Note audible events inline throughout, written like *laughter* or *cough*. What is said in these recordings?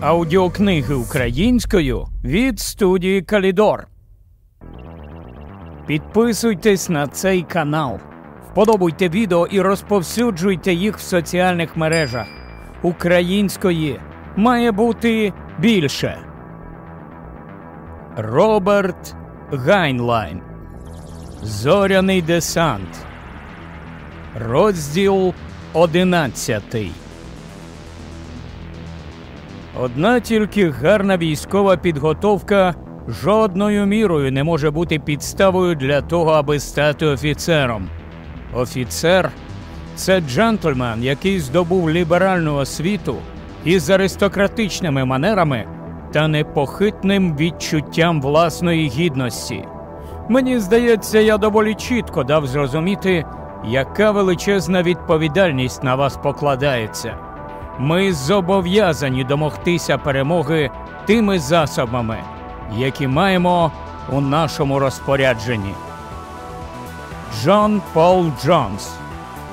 Аудіокниги українською від студії Калідор. Підписуйтесь на цей канал. Вподобуйте відео і розповсюджуйте їх в соціальних мережах. Української має бути більше. Роберт Гайнлайн. Зоряний десант. Розділ одинадцятий. Одна тільки гарна військова підготовка жодною мірою не може бути підставою для того, аби стати офіцером. Офіцер це джентльмен, який здобув ліберальну освіту із аристократичними манерами та непохитним відчуттям власної гідності. Мені здається, я доволі чітко дав зрозуміти, яка величезна відповідальність на вас покладається. Ми зобов'язані домогтися перемоги тими засобами, які маємо у нашому розпорядженні. Джон Пол Джонс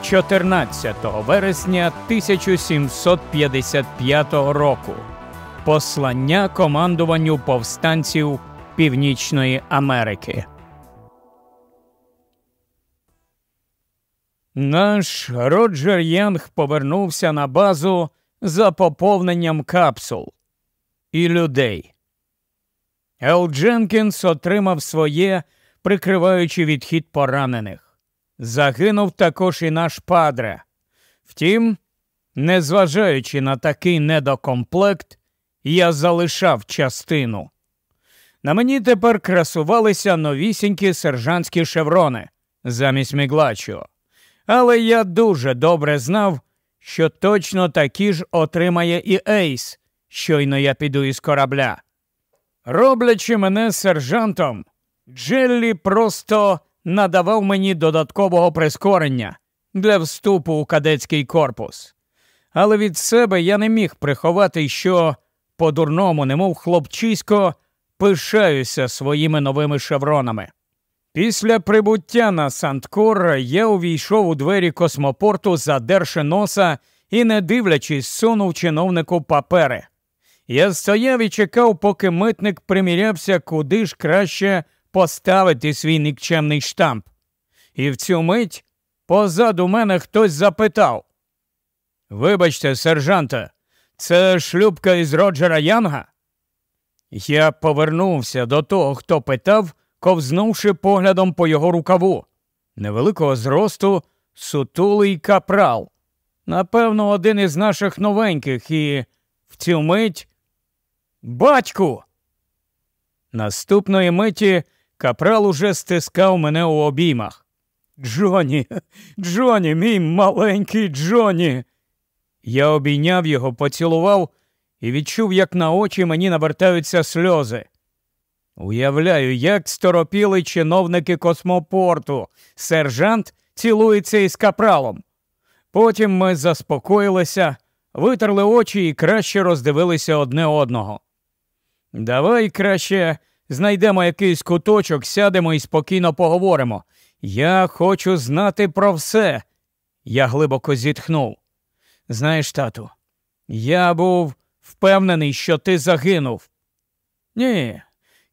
14 вересня 1755 року. Послання командуванню повстанців Північної Америки. Наш Роджер Янг повернувся на базу за поповненням капсул і людей. Ел Дженкінс отримав своє, прикриваючи відхід поранених. Загинув також і наш падре. Втім, незважаючи на такий недокомплект, я залишав частину. На мені тепер красувалися новісінькі сержантські шеврони замість міглачого. Але я дуже добре знав, що точно такі ж отримає і Ейс, щойно я піду із корабля. Роблячи мене сержантом, Джеллі просто надавав мені додаткового прискорення для вступу у кадетський корпус. Але від себе я не міг приховати, що по-дурному, немов хлопчисько, пишаюся своїми новими шевронами. Після прибуття на Санткор я увійшов у двері космопорту, задерши носа і, не дивлячись, сунув чиновнику папери. Я стояв і чекав, поки митник примірявся, куди ж краще поставити свій нікчемний штамп. І в цю мить позаду мене хтось запитав: Вибачте, сержанте, це шлюбка із Роджера Янга? Я повернувся до того, хто питав ковзнувши поглядом по його рукаву. Невеликого зросту сутулий капрал. Напевно, один із наших новеньких і в цю мить. Батьку. Наступної миті капрал уже стискав мене у обіймах. Джоні, Джоні, мій маленький Джоні. Я обійняв його, поцілував і відчув, як на очі мені навертаються сльози. Уявляю, як сторопіли чиновники космопорту. Сержант цілується із капралом. Потім ми заспокоїлися, витерли очі і краще роздивилися одне одного. Давай краще знайдемо якийсь куточок, сядемо і спокійно поговоримо. Я хочу знати про все. Я глибоко зітхнув. Знаєш, тату, я був впевнений, що ти загинув. Ні,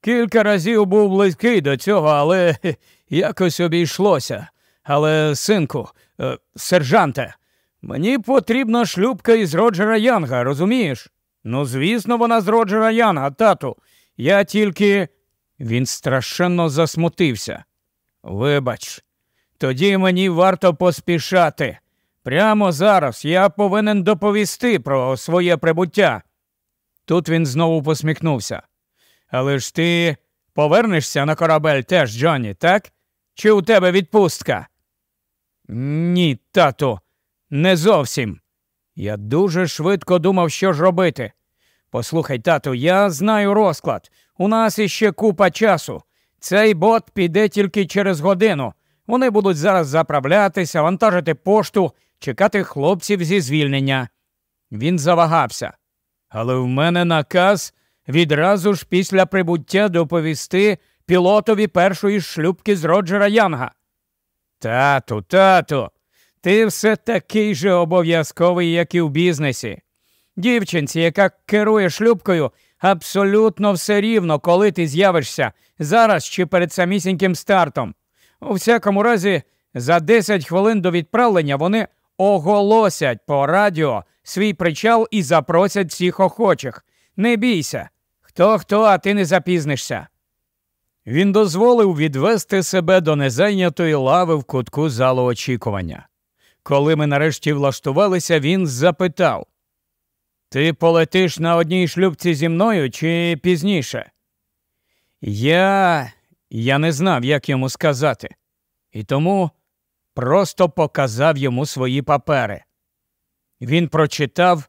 Кілька разів був близький до цього, але *laughs* якось обійшлося. Але, синку, е, сержанте, мені потрібна шлюбка із Роджера Янга, розумієш? Ну, звісно, вона з Роджера Янга, тату. Я тільки. Він страшенно засмутився. Вибач, тоді мені варто поспішати. Прямо зараз я повинен доповісти про своє прибуття. Тут він знову посміхнувся. Але ж ти повернешся на корабель теж, Джонні, так? Чи у тебе відпустка? Ні, тату, не зовсім. Я дуже швидко думав, що ж робити. Послухай, тату, я знаю розклад. У нас іще купа часу. Цей бот піде тільки через годину. Вони будуть зараз заправлятися, вантажити пошту, чекати хлопців зі звільнення. Він завагався. Але в мене наказ відразу ж після прибуття доповісти пілотові першої шлюбки з Роджера Янга. Тату, тату, ти все такий же обов'язковий, як і в бізнесі. Дівчинці, яка керує шлюбкою, абсолютно все рівно, коли ти з'явишся зараз чи перед самісіньким стартом. У всякому разі, за 10 хвилин до відправлення вони оголосять по радіо свій причал і запросять всіх охочих. Не бійся. Хто хто, а ти не запізнишся. Він дозволив відвести себе до незайнятої лави в кутку залу очікування. Коли ми нарешті влаштувалися, він запитав Ти полетиш на одній шлюбці зі мною чи пізніше? Я Я не знав, як йому сказати, і тому просто показав йому свої папери. Він прочитав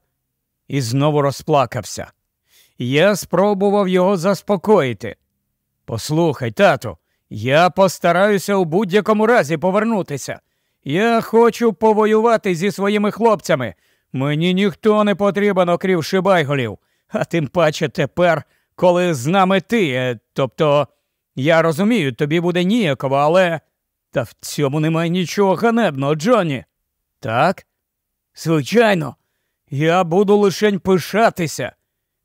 і знову розплакався. Я спробував його заспокоїти. Послухай, тату, я постараюся у будь-якому разі повернутися. Я хочу повоювати зі своїми хлопцями. Мені ніхто не потрібен, окрім шибайголів, а тим паче тепер, коли з нами ти. Е, тобто, я розумію, тобі буде ніяково, але. Та в цьому немає нічого ганебного, Джонні. Так? Звичайно, я буду лишень пишатися.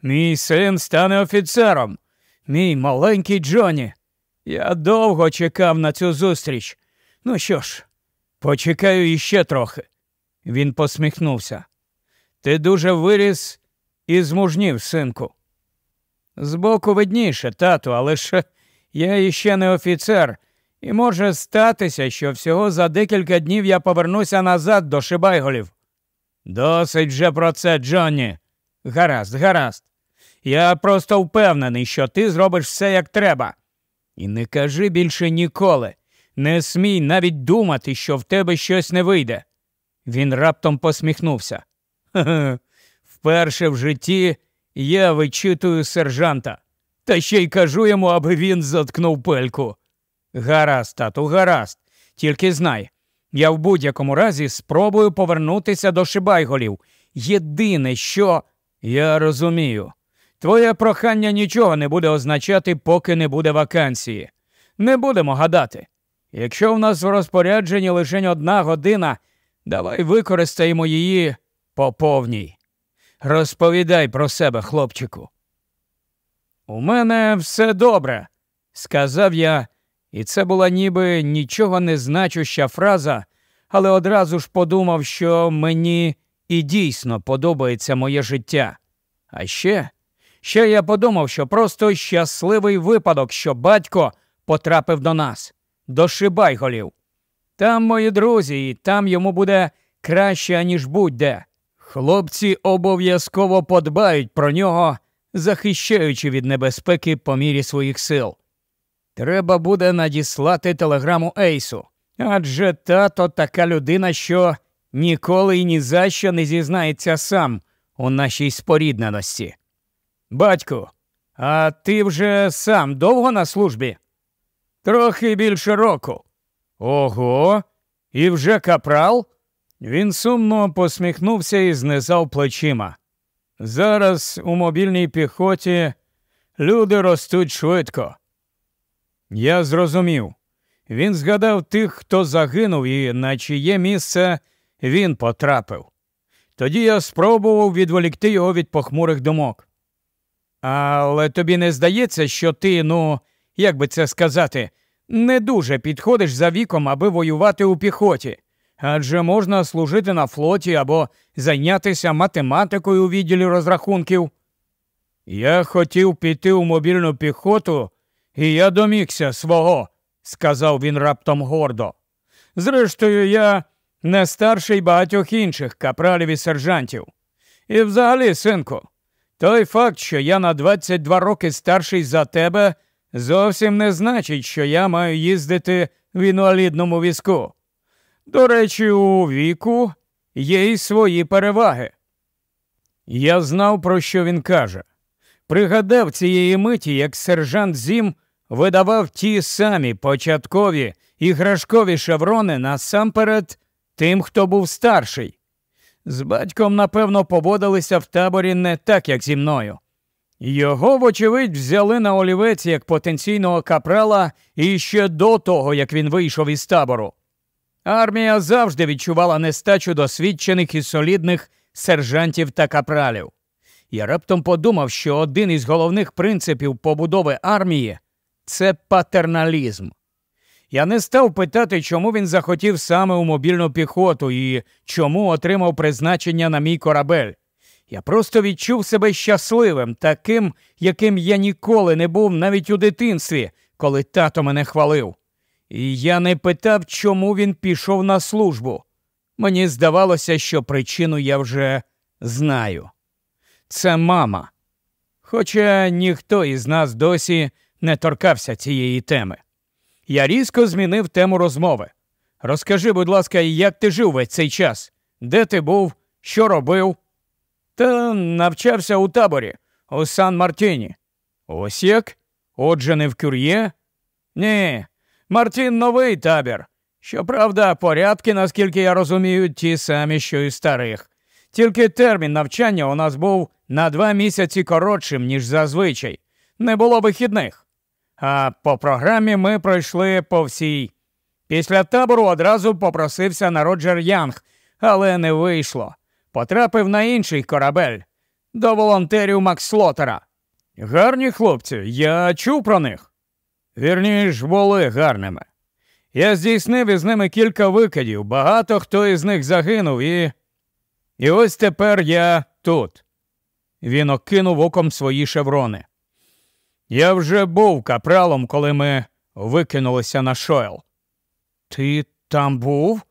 Мій син стане офіцером. Мій маленький Джонні. Я довго чекав на цю зустріч. Ну що ж, почекаю іще трохи. Він посміхнувся. Ти дуже виріс і змужнів, синку. Збоку видніше, тату, але ж я іще не офіцер, і може статися, що всього за декілька днів я повернуся назад до Шибайголів. Досить же про це, Джонні. Гаразд, гаразд. Я просто впевнений, що ти зробиш все як треба. І не кажи більше ніколи. Не смій навіть думати, що в тебе щось не вийде. Він раптом посміхнувся. Хе-хе, Вперше в житті я вичитую сержанта, та ще й кажу йому, аби він заткнув пельку. Гаразд, тату, гаразд. Тільки знай, я в будь-якому разі спробую повернутися до Шибайголів. Єдине, що я розумію, твоє прохання нічого не буде означати, поки не буде вакансії. Не будемо гадати. Якщо в нас в розпорядженні лише одна година, давай використаємо її по повній. Розповідай про себе, хлопчику. У мене все добре, сказав я, і це була ніби нічого не значуща фраза, але одразу ж подумав, що мені і дійсно подобається моє життя. А ще, ще я подумав, що просто щасливий випадок, що батько потрапив до нас, до Шибайголів. Там мої друзі, і там йому буде краще, аніж будь-де. Хлопці обов'язково подбають про нього, захищаючи від небезпеки по мірі своїх сил. Треба буде надіслати телеграму Ейсу, адже тато така людина, що ніколи і ні за що не зізнається сам у нашій спорідненості. Батьку, а ти вже сам довго на службі? Трохи більше року. Ого, і вже капрал? Він сумно посміхнувся і знизав плечима. Зараз у мобільній піхоті люди ростуть швидко. Я зрозумів. Він згадав тих, хто загинув, і на чиє місце він потрапив. Тоді я спробував відволікти його від похмурих думок. Але тобі не здається, що ти, ну, як би це сказати, не дуже підходиш за віком, аби воювати у піхоті, адже можна служити на флоті або зайнятися математикою у відділі розрахунків. Я хотів піти у мобільну піхоту, і я домігся свого, сказав він раптом гордо. Зрештою, я не старший багатьох інших капралів і сержантів. І взагалі, синку, той факт, що я на 22 роки старший за тебе, зовсім не значить, що я маю їздити в інвалідному візку. До речі, у віку є й свої переваги. Я знав, про що він каже. Пригадав цієї миті, як сержант Зім видавав ті самі початкові іграшкові шеврони насамперед тим, хто був старший. З батьком, напевно, поводилися в таборі не так, як зі мною. Його, вочевидь, взяли на олівець як потенційного капрала іще до того, як він вийшов із табору. Армія завжди відчувала нестачу досвідчених і солідних сержантів та капралів. я раптом подумав, що один із головних принципів побудови армії це патерналізм. Я не став питати, чому він захотів саме у мобільну піхоту і чому отримав призначення на мій корабель. Я просто відчув себе щасливим, таким, яким я ніколи не був навіть у дитинстві, коли тато мене хвалив. І я не питав, чому він пішов на службу. Мені здавалося, що причину я вже знаю. Це мама. Хоча ніхто із нас досі не торкався цієї теми. Я різко змінив тему розмови. Розкажи, будь ласка, як ти жив весь цей час? Де ти був? Що робив? Та навчався у таборі, у Сан Мартіні. Ось як? Отже, не в кюр'є? Ні, Мартін новий табір. Щоправда, порядки, наскільки я розумію, ті самі, що і старих. Тільки термін навчання у нас був на два місяці коротшим, ніж зазвичай. Не було вихідних. А по програмі ми пройшли по всій. Після табору одразу попросився на Роджер Янг, але не вийшло. Потрапив на інший корабель до волонтерів Макслотера. Гарні хлопці, я чув про них. Вірніш, були гарними. Я здійснив із ними кілька викидів, багато хто із них загинув, і. І ось тепер я тут. Він окинув оком свої шеврони. Я вже був капралом, коли ми викинулися на шойл. Ти там був?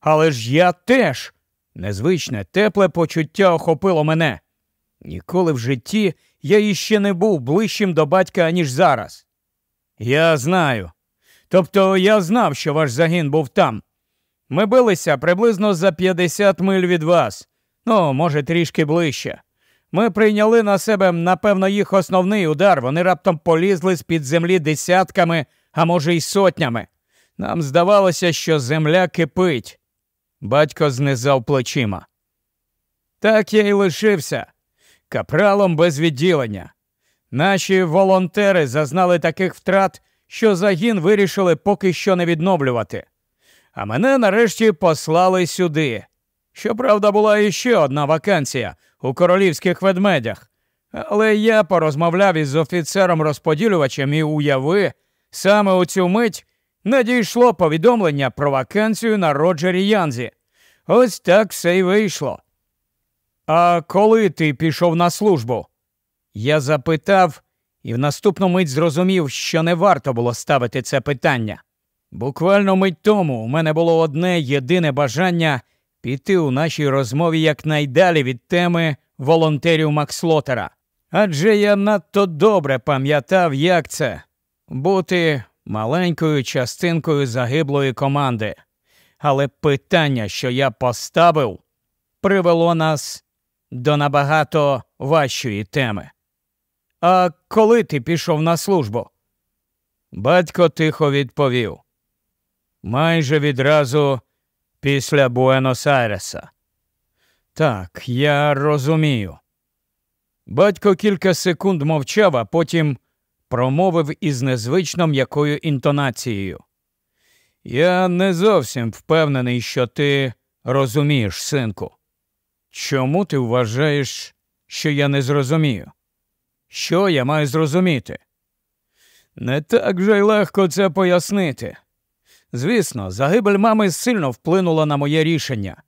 Але ж я теж. Незвичне, тепле почуття охопило мене. Ніколи в житті я іще не був ближчим до батька, аніж зараз. Я знаю. Тобто я знав, що ваш загін був там. Ми билися приблизно за 50 миль від вас, ну, може, трішки ближче. Ми прийняли на себе, напевно, їх основний удар. Вони раптом полізли з під землі десятками, а може, й сотнями. Нам здавалося, що земля кипить. Батько знизав плечима. Так я й лишився капралом без відділення. Наші волонтери зазнали таких втрат, що загін вирішили поки що не відновлювати. А мене нарешті послали сюди. Щоправда, була іще одна вакансія у королівських ведмедях. Але я порозмовляв із офіцером розподілювачем і уяви, саме у цю мить надійшло повідомлення про вакансію на Роджері Янзі. Ось так все й вийшло. А коли ти пішов на службу? Я запитав і в наступну мить зрозумів, що не варто було ставити це питання. Буквально мить тому у мене було одне єдине бажання піти у нашій розмові якнайдалі від теми волонтерів Макслотера. Адже я надто добре пам'ятав, як це бути маленькою частинкою загиблої команди. Але питання, що я поставив, привело нас до набагато важчої теми. А коли ти пішов на службу? Батько тихо відповів. Майже відразу після Буенос-Айреса. Так, я розумію. Батько кілька секунд мовчав, а потім промовив із незвично м'якою інтонацією. Я не зовсім впевнений, що ти розумієш, синку. Чому ти вважаєш, що я не зрозумію? Що я маю зрозуміти? Не так же й легко це пояснити. Звісно, загибель мами сильно вплинула на моє рішення,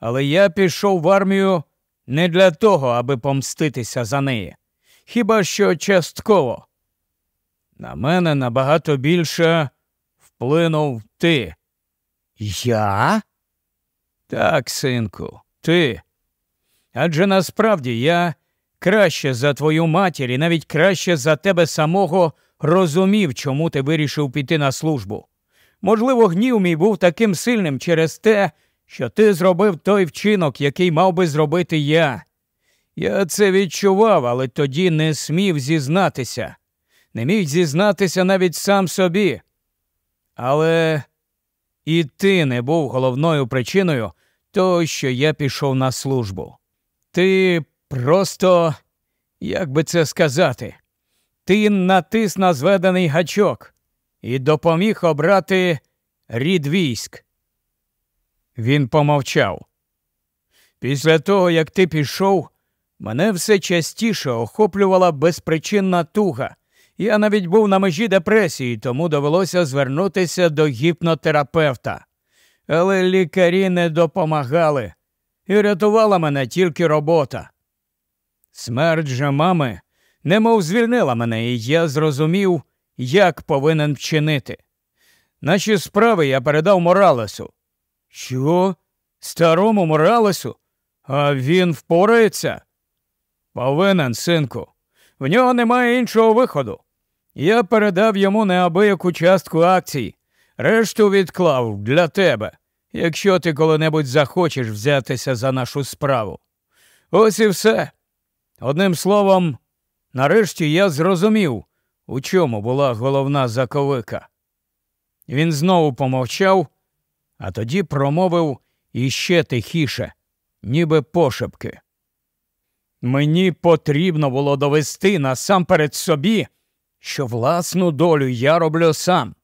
але я пішов в армію не для того, аби помститися за неї. Хіба що частково. На мене набагато більше вплинув ти. Я? Так, синку, ти. Адже насправді я краще за твою матір і навіть краще за тебе самого розумів, чому ти вирішив піти на службу. Можливо, гнів мій був таким сильним через те, що ти зробив той вчинок, який мав би зробити я. Я це відчував, але тоді не смів зізнатися, не міг зізнатися навіть сам собі. Але і ти не був головною причиною того, що я пішов на службу. Ти просто, як би це сказати, ти натис на зведений гачок і допоміг обрати рід військ. Він помовчав. Після того, як ти пішов, Мене все частіше охоплювала безпричинна туга. Я навіть був на межі депресії, тому довелося звернутися до гіпнотерапевта. Але лікарі не допомагали, і рятувала мене тільки робота. Смерть же мами немов звільнила мене, і я зрозумів, як повинен вчинити. Наші справи я передав Моралесу. Що? Старому Моралесу? А він впорається? Повинен, синку. В нього немає іншого виходу. Я передав йому неабияку частку акцій, решту відклав для тебе, якщо ти коли-небудь захочеш взятися за нашу справу. Ось і все. Одним словом, нарешті я зрозумів, у чому була головна заковика. Він знову помовчав, а тоді промовив іще тихіше, ніби пошепки. Мені потрібно було довести насамперед собі, що власну долю я роблю сам,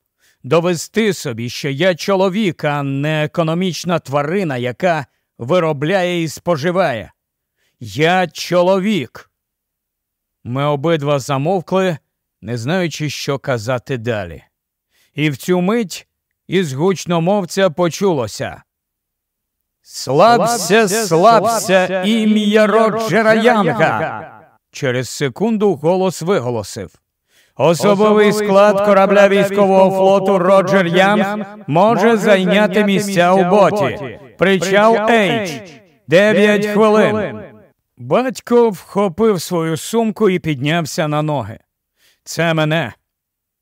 довести собі, що я чоловік, а не економічна тварина, яка виробляє і споживає. Я чоловік. Ми обидва замовкли, не знаючи, що казати далі. І в цю мить із гучномовця почулося. Слався, слався, ім'я Роджера Янга. Через секунду голос виголосив. Особовий склад корабля військового флоту Роджер Янг може зайняти місця у боті. Причал Ейч. Дев'ять хвилин. Батько вхопив свою сумку і піднявся на ноги. Це мене.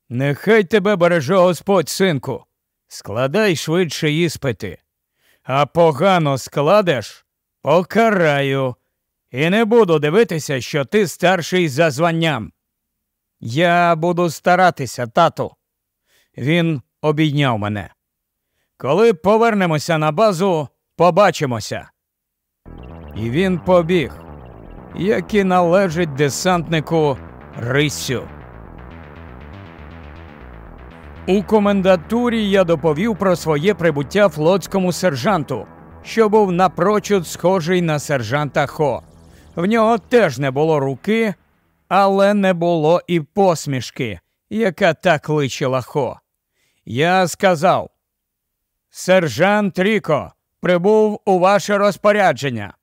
Нехай тебе береже Господь, синку. Складай швидше іспити а погано складеш, покараю, і не буду дивитися, що ти старший за званням. Я буду старатися, тату. Він обійняв мене. Коли повернемося на базу, побачимося. І він побіг, як і належить десантнику Рисю. У комендатурі я доповів про своє прибуття флотському сержанту, що був напрочуд схожий на сержанта Хо. В нього теж не було руки, але не було і посмішки, яка так личила Хо. Я сказав: Сержант Ріко прибув у ваше розпорядження.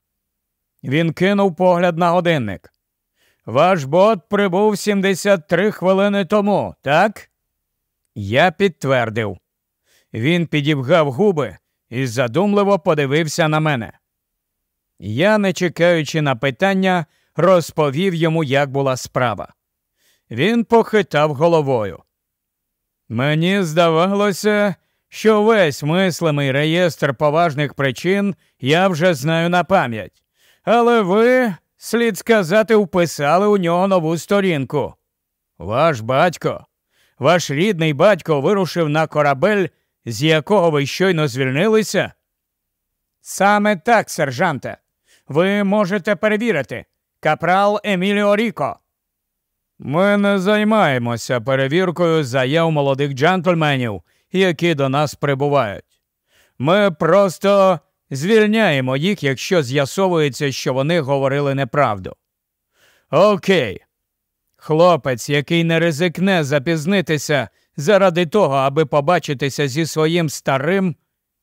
Він кинув погляд на годинник. Ваш бот прибув 73 хвилини тому, так? Я підтвердив. Він підібгав губи і задумливо подивився на мене. Я, не чекаючи на питання, розповів йому, як була справа. Він похитав головою. Мені здавалося, що весь мислимий реєстр поважних причин я вже знаю на пам'ять. Але ви, слід сказати, вписали у нього нову сторінку. Ваш батько ваш рідний батько вирушив на корабель, з якого ви щойно звільнилися? Саме так, сержанте. Ви можете перевірити. Капрал Еміліо Ріко. Ми не займаємося перевіркою заяв молодих джентльменів, які до нас прибувають. Ми просто звільняємо їх, якщо з'ясовується, що вони говорили неправду. Окей, Хлопець, який не ризикне запізнитися заради того, аби побачитися зі своїм старим,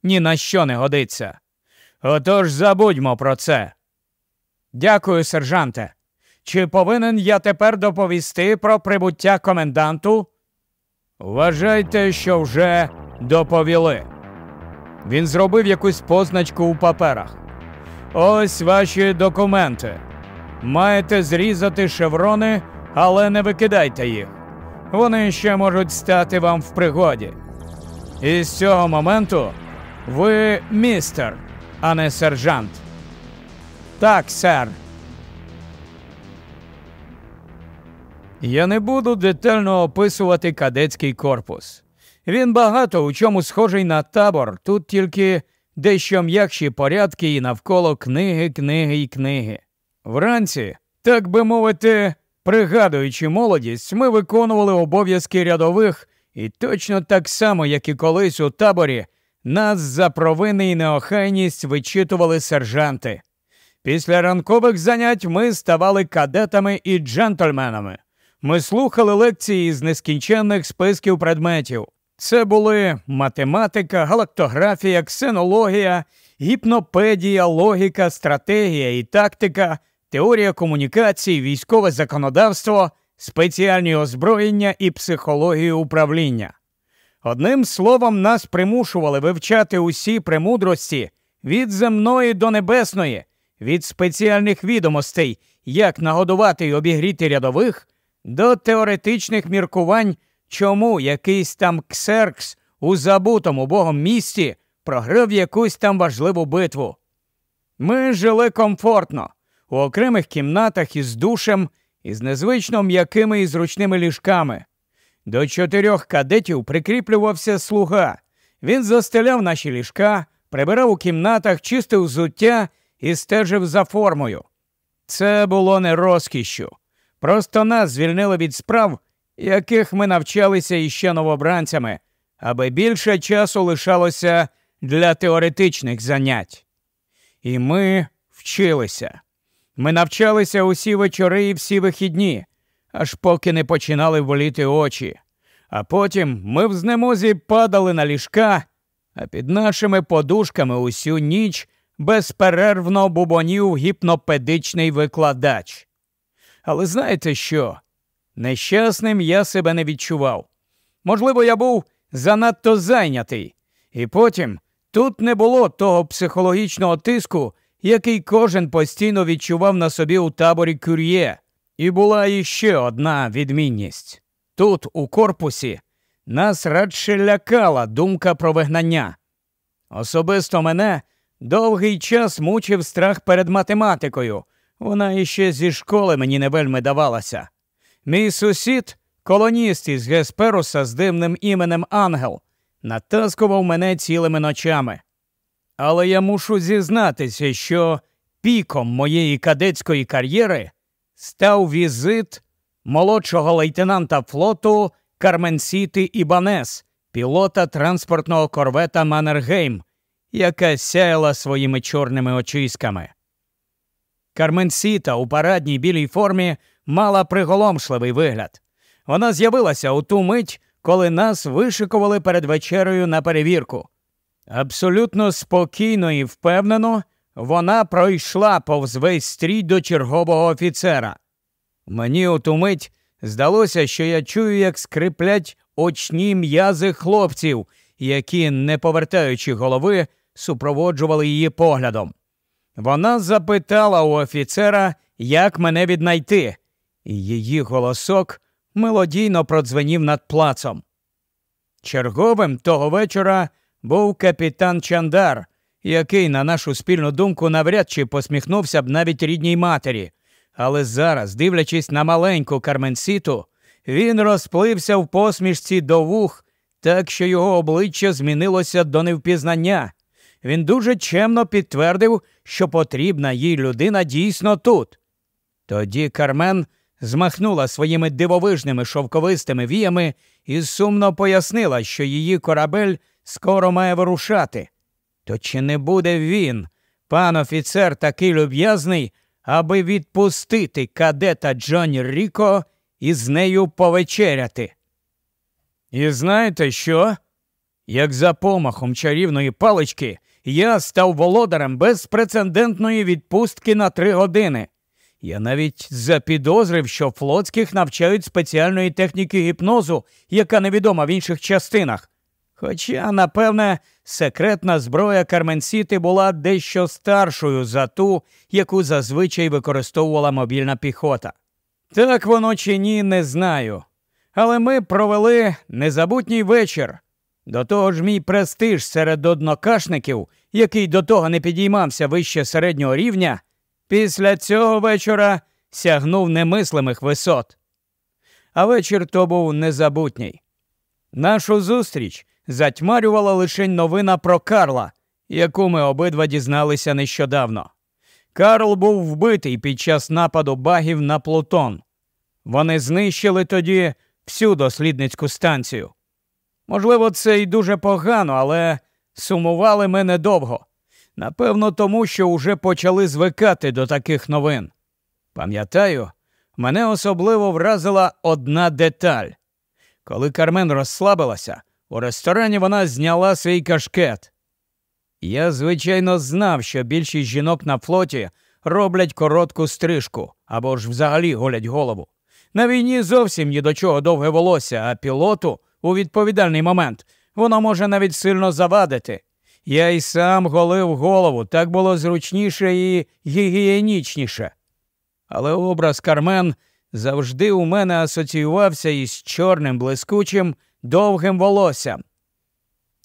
ні на що не годиться. Отож забудьмо про це. Дякую, сержанте. Чи повинен я тепер доповісти про прибуття коменданту? Вважайте, що вже доповіли. Він зробив якусь позначку у паперах. Ось ваші документи. Маєте зрізати шеврони але не викидайте їх. Вони ще можуть стати вам в пригоді. І з цього моменту ви містер, а не сержант. Так, сер. Я не буду детально описувати кадетський корпус. Він багато у чому схожий на табор, тут тільки дещо м'якші порядки і навколо книги, книги і книги. Вранці, так би мовити, Пригадуючи молодість, ми виконували обов'язки рядових і точно так само, як і колись у таборі, нас за провини і неохайність вичитували сержанти. Після ранкових занять ми ставали кадетами і джентльменами. Ми слухали лекції з нескінченних списків предметів. Це були математика, галактографія, ксенологія, гіпнопедія, логіка, стратегія і тактика, теорія комунікацій, військове законодавство, спеціальні озброєння і психологію управління. Одним словом, нас примушували вивчати усі премудрості від земної до небесної, від спеціальних відомостей, як нагодувати й обігріти рядових, до теоретичних міркувань, чому якийсь там ксеркс у забутому богом місті програв якусь там важливу битву. Ми жили комфортно, у окремих кімнатах із душем, із незвично м'якими і зручними ліжками. До чотирьох кадетів прикріплювався слуга. Він застеляв наші ліжка, прибирав у кімнатах, чистив взуття і стежив за формою. Це було не розкішшю. Просто нас звільнили від справ, яких ми навчалися іще новобранцями, аби більше часу лишалося для теоретичних занять. І ми вчилися. Ми навчалися усі вечори і всі вихідні, аж поки не починали воліти очі. А потім ми в знемозі падали на ліжка, а під нашими подушками усю ніч безперервно бубонів гіпнопедичний викладач. Але знаєте що? Нещасним я себе не відчував. Можливо, я був занадто зайнятий, і потім тут не було того психологічного тиску, який кожен постійно відчував на собі у таборі кюр'є. І була іще одна відмінність. Тут, у корпусі, нас радше лякала думка про вигнання. Особисто мене довгий час мучив страх перед математикою. Вона іще зі школи мені не вельми давалася. Мій сусід, колоніст із Гесперуса з дивним іменем Ангел, натаскував мене цілими ночами. Але я мушу зізнатися, що піком моєї кадетської кар'єри став візит молодшого лейтенанта флоту Кармен Сіти Ібанес, пілота транспортного корвета Маннергейм, яка сяяла своїми чорними очиськами. Кармен Сіта у парадній білій формі мала приголомшливий вигляд. Вона з'явилася у ту мить, коли нас вишикували перед вечерею на перевірку. Абсолютно спокійно і впевнено, вона пройшла повз весь стрій до чергового офіцера. Мені у ту мить здалося, що я чую, як скриплять очні м'язи хлопців, які, не повертаючи голови, супроводжували її поглядом. Вона запитала у офіцера, як мене віднайти, і її голосок мелодійно продзвенів над плацом. Черговим того вечора був капітан Чандар, який, на нашу спільну думку, навряд чи посміхнувся б навіть рідній матері. Але зараз, дивлячись на маленьку Карменсіту, він розплився в посмішці до вух, так що його обличчя змінилося до невпізнання. Він дуже чемно підтвердив, що потрібна їй людина дійсно тут. Тоді Кармен змахнула своїми дивовижними шовковистими віями і сумно пояснила, що її корабель скоро має вирушати. То чи не буде він, пан офіцер, такий люб'язний, аби відпустити кадета Джоні Ріко і з нею повечеряти? І знаєте що? Як за помахом чарівної палички я став володарем безпрецедентної відпустки на три години. Я навіть запідозрив, що флотських навчають спеціальної техніки гіпнозу, яка невідома в інших частинах. Хоча, напевне, секретна зброя Карменсіти була дещо старшою за ту, яку зазвичай використовувала мобільна піхота. Так воно чи ні, не знаю. Але ми провели незабутній вечір. До того ж, мій престиж серед однокашників, який до того не підіймався вище середнього рівня, після цього вечора сягнув немислимих висот. А вечір то був незабутній. Нашу зустріч затьмарювала лише новина про Карла, яку ми обидва дізналися нещодавно. Карл був вбитий під час нападу багів на Плутон. Вони знищили тоді всю дослідницьку станцію. Можливо, це й дуже погано, але сумували ми недовго. Напевно, тому що уже почали звикати до таких новин. Пам'ятаю, мене особливо вразила одна деталь. Коли Кармен розслабилася, у ресторані вона зняла свій кашкет. Я, звичайно, знав, що більшість жінок на флоті роблять коротку стрижку або ж взагалі голять голову. На війні зовсім ні до чого довге волосся, а пілоту у відповідальний момент воно може навіть сильно завадити. Я й сам голив голову, так було зручніше і гігієнічніше. Але образ Кармен завжди у мене асоціювався із чорним блискучим довгим волоссям.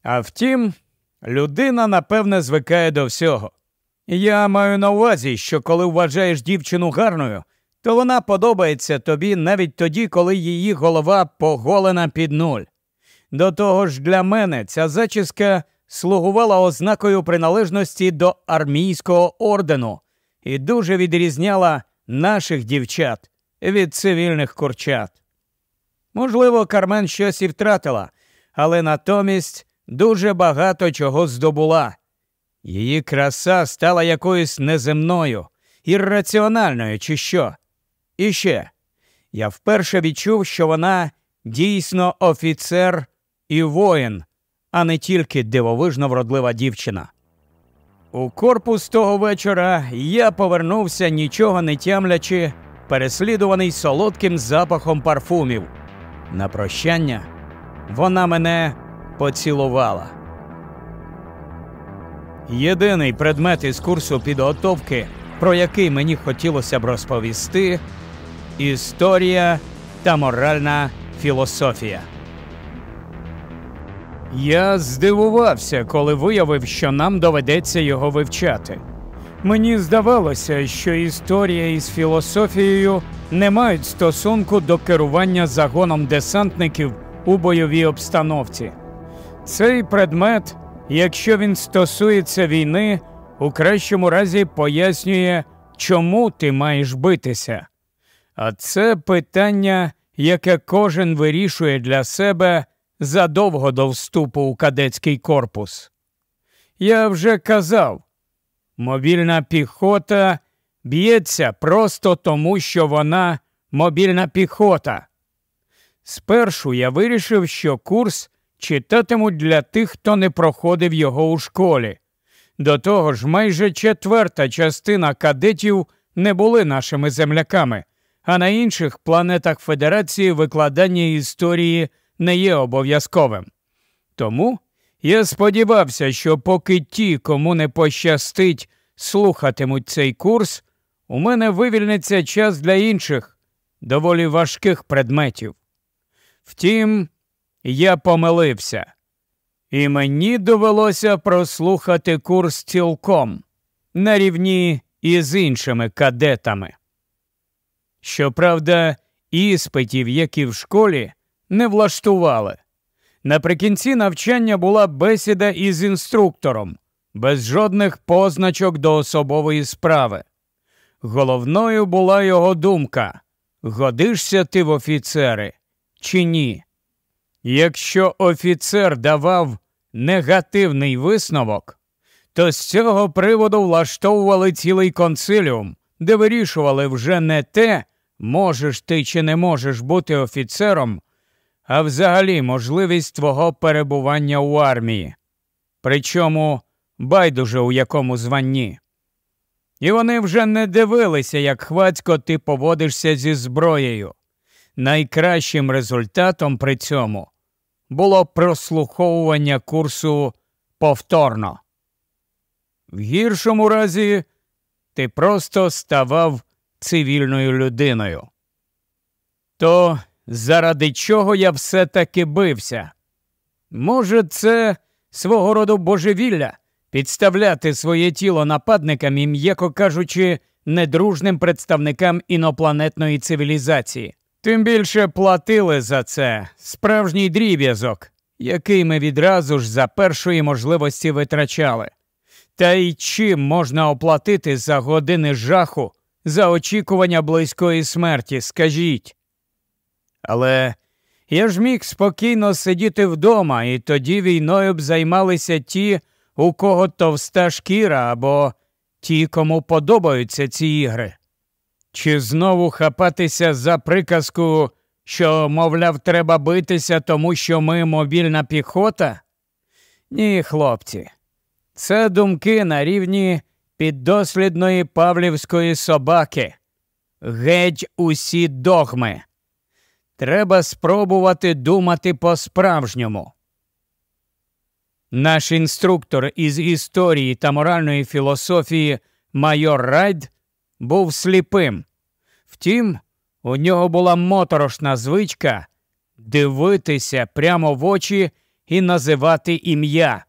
А втім, людина напевне звикає до всього. Я маю на увазі, що коли вважаєш дівчину гарною, то вона подобається тобі навіть тоді, коли її голова поголена під нуль. До того ж, для мене ця зачіска слугувала ознакою приналежності до армійського ордену і дуже відрізняла наших дівчат від цивільних курчат. Можливо, Кармен щось і втратила, але натомість дуже багато чого здобула. Її краса стала якоюсь неземною, ірраціональною, чи що. І ще я вперше відчув, що вона дійсно офіцер і воїн, а не тільки дивовижно вродлива дівчина. У корпус того вечора я повернувся, нічого не тямлячи, переслідуваний солодким запахом парфумів. На прощання вона мене поцілувала. Єдиний предмет із курсу підготовки, про який мені хотілося б розповісти, історія та моральна філософія. Я здивувався, коли виявив, що нам доведеться його вивчати. Мені здавалося, що історія із філософією не мають стосунку до керування загоном десантників у бойовій обстановці. Цей предмет, якщо він стосується війни, у кращому разі пояснює, чому ти маєш битися. А це питання, яке кожен вирішує для себе задовго до вступу у кадетський корпус. Я вже казав, мобільна піхота б'ється просто тому, що вона мобільна піхота. Спершу я вирішив, що курс читатимуть для тих, хто не проходив його у школі. До того ж, майже четверта частина кадетів не були нашими земляками, а на інших планетах Федерації викладання історії не є обов'язковим. Тому я сподівався, що поки ті, кому не пощастить, слухатимуть цей курс, у мене вивільниться час для інших доволі важких предметів. Втім, я помилився, і мені довелося прослухати курс цілком на рівні із іншими кадетами. Щоправда, іспитів, як і в школі, не влаштували. Наприкінці навчання була бесіда із інструктором, без жодних позначок до особової справи. Головною була його думка годишся ти в офіцери чи ні? Якщо офіцер давав негативний висновок, то з цього приводу влаштовували цілий консиліум, де вирішували вже не те, можеш ти чи не можеш бути офіцером, а взагалі можливість твого перебування у армії. Причому байдуже у якому званні. І вони вже не дивилися, як хвацько ти поводишся зі зброєю. Найкращим результатом при цьому було прослуховування курсу повторно. В гіршому разі ти просто ставав цивільною людиною. То заради чого я все таки бився? Може, це свого роду божевілля підставляти своє тіло нападникам і, м'яко кажучи, недружним представникам інопланетної цивілізації. Тим більше платили за це справжній дріб'язок, який ми відразу ж за першої можливості витрачали. Та й чим можна оплатити за години жаху, за очікування близької смерті, скажіть. Але я ж міг спокійно сидіти вдома, і тоді війною б займалися ті, у кого товста шкіра або ті, кому подобаються ці ігри. Чи знову хапатися за приказку, що, мовляв, треба битися, тому що ми мобільна піхота? Ні, хлопці, це думки на рівні піддослідної павлівської собаки. Геть усі догми. Треба спробувати думати по-справжньому. Наш інструктор із історії та моральної філософії майор Райд був сліпим. Втім, у нього була моторошна звичка дивитися прямо в очі і називати ім'я.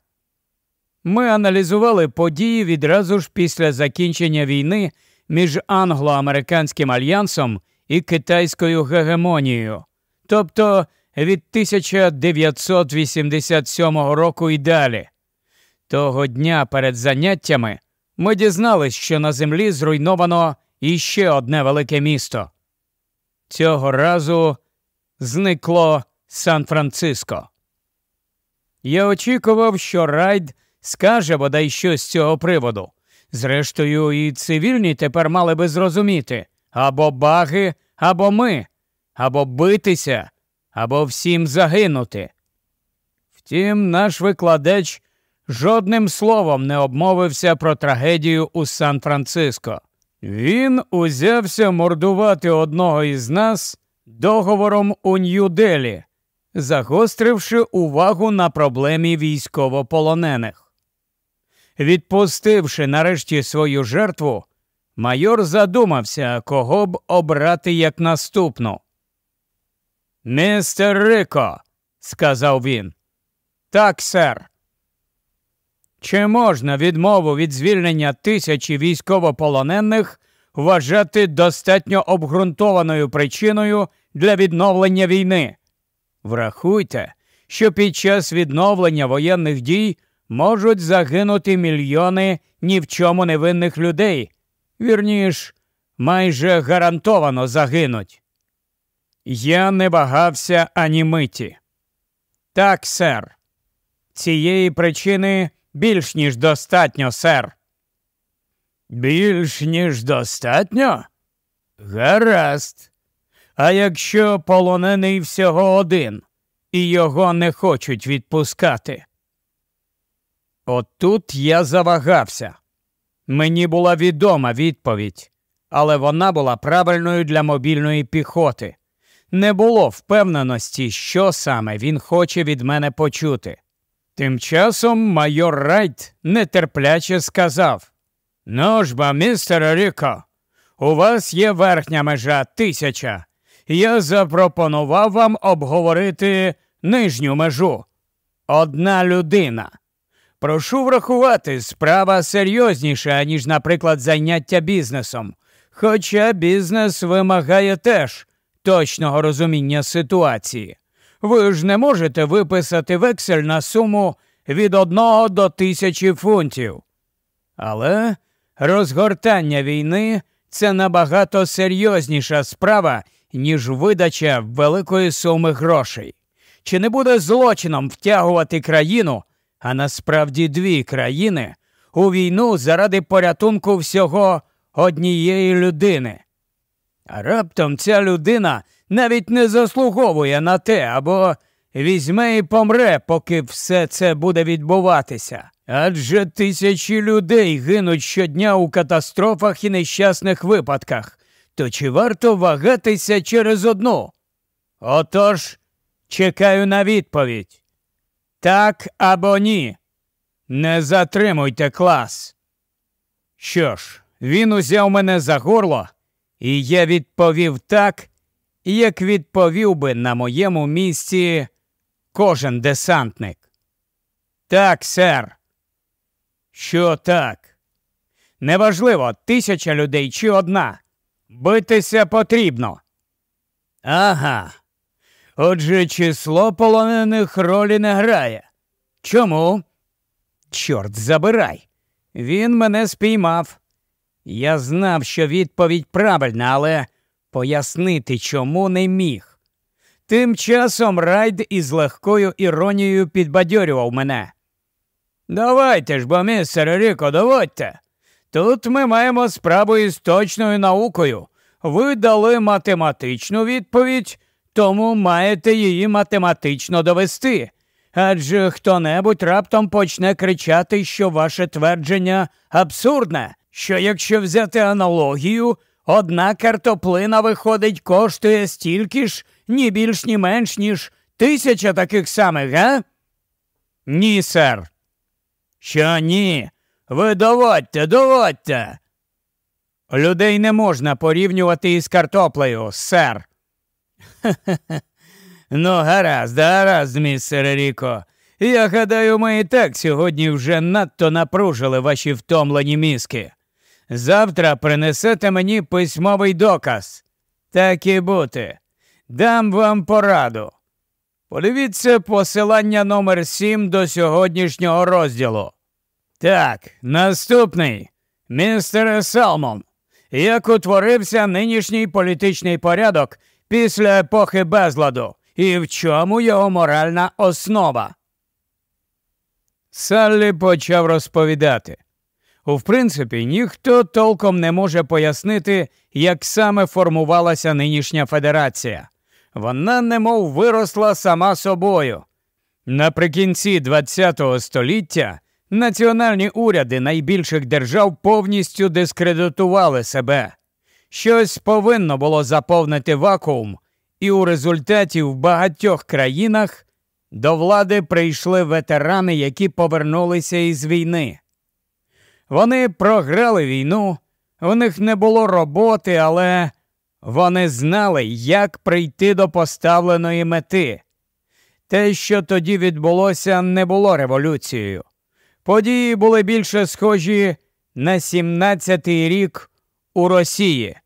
Ми аналізували події відразу ж після закінчення війни між англо-американським альянсом і китайською гегемонією, тобто від 1987 року і далі. Того дня перед заняттями ми дізнались, що на землі зруйновано іще одне велике місто. Цього разу зникло Сан-Франциско. Я очікував, що Райд скаже бодай щось з цього приводу. Зрештою, і цивільні тепер мали би зрозуміти або баги, або ми, або битися, або всім загинути. Втім, наш викладач жодним словом не обмовився про трагедію у Сан-Франциско. Він узявся мордувати одного із нас договором у Нью-Делі, загостривши увагу на проблемі військовополонених. Відпустивши нарешті свою жертву, майор задумався, кого б обрати як наступну. Містер Рико, сказав він. Так, сер. Чи можна відмову від звільнення тисячі військовополонених вважати достатньо обґрунтованою причиною для відновлення війни? Врахуйте, що під час відновлення воєнних дій можуть загинути мільйони ні в чому невинних людей, вірніш, майже гарантовано загинуть. Я не вагався ані миті. Так, сер. Цієї причини більш ніж достатньо, сер. Більш ніж достатньо? Гаразд. А якщо полонений всього один, і його не хочуть відпускати. Отут я завагався. Мені була відома відповідь, але вона була правильною для мобільної піхоти. Не було впевненості, що саме він хоче від мене почути. Тим часом майор Райт нетерпляче сказав Ну ж ба, містер Ріко, у вас є верхня межа тисяча. Я запропонував вам обговорити нижню межу. Одна людина. Прошу врахувати, справа серйозніша, ніж, наприклад, заняття бізнесом. Хоча бізнес вимагає теж точного розуміння ситуації. Ви ж не можете виписати вексель на суму від одного до тисячі фунтів. Але розгортання війни це набагато серйозніша справа, ніж видача великої суми грошей. Чи не буде злочином втягувати країну, а насправді дві країни, у війну заради порятунку всього однієї людини? А раптом ця людина навіть не заслуговує на те або візьме і помре, поки все це буде відбуватися. Адже тисячі людей гинуть щодня у катастрофах і нещасних випадках. То чи варто вагатися через одну? Отож, чекаю на відповідь. Так або ні. Не затримуйте клас. Що ж, він узяв мене за горло, і я відповів так, як відповів би на моєму місці кожен десантник. Так, сер. Що так? Неважливо, тисяча людей чи одна. Битися потрібно. Ага. Отже, число полонених ролі не грає. Чому? Чорт забирай. Він мене спіймав. Я знав, що відповідь правильна, але пояснити чому не міг. Тим часом Райд із легкою іронією підбадьорював мене. Давайте ж, бо містере Ріко, доводьте. Тут ми маємо справу із точною наукою. Ви дали математичну відповідь, тому маєте її математично довести. Адже хто небудь раптом почне кричати, що ваше твердження абсурдне, що якщо взяти аналогію, одна картоплина виходить, коштує стільки ж, ні більш, ні менш, ніж тисяча таких самих, га? Ні, сер. Що ні? Ви доводьте, доводьте. Людей не можна порівнювати із картоплею, сер. *laughs* Ну, гаразд, гаразд, містере Ріко. Я гадаю, ми і так сьогодні вже надто напружили ваші втомлені мізки. Завтра принесете мені письмовий доказ. Так і бути. Дам вам пораду. Подивіться посилання номер 7 до сьогоднішнього розділу. Так, наступний. Містере Салмон. Як утворився нинішній політичний порядок після епохи безладу? І в чому його моральна основа? Саллі почав розповідати. В принципі, ніхто толком не може пояснити, як саме формувалася нинішня федерація. Вона немов виросла сама собою. Наприкінці ХХ століття національні уряди найбільших держав повністю дискредитували себе. Щось повинно було заповнити вакуум, і у результаті в багатьох країнах до влади прийшли ветерани, які повернулися із війни. Вони програли війну, у них не було роботи, але вони знали, як прийти до поставленої мети. Те, що тоді відбулося, не було революцією. Події були більше схожі на 17-й рік у Росії.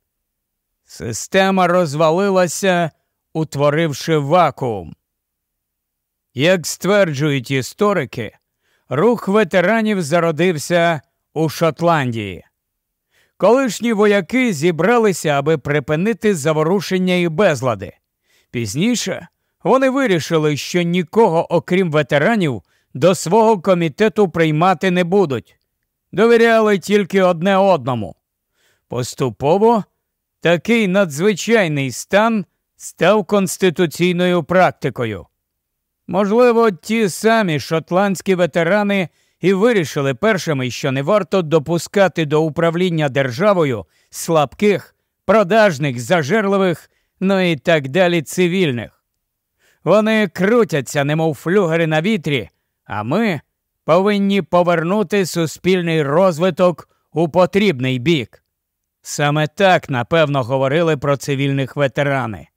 Система розвалилася, утворивши вакуум. Як стверджують історики, рух ветеранів зародився у Шотландії. Колишні вояки зібралися, аби припинити заворушення і безлади. Пізніше вони вирішили, що нікого, окрім ветеранів, до свого комітету приймати не будуть. Довіряли тільки одне одному. Поступово такий надзвичайний стан став конституційною практикою. Можливо, ті самі шотландські ветерани і вирішили першими, що не варто допускати до управління державою слабких, продажних, зажерливих, ну і так далі цивільних. Вони крутяться, немов флюгери на вітрі, а ми повинні повернути суспільний розвиток у потрібний бік. Саме так, напевно, говорили про цивільних ветерани.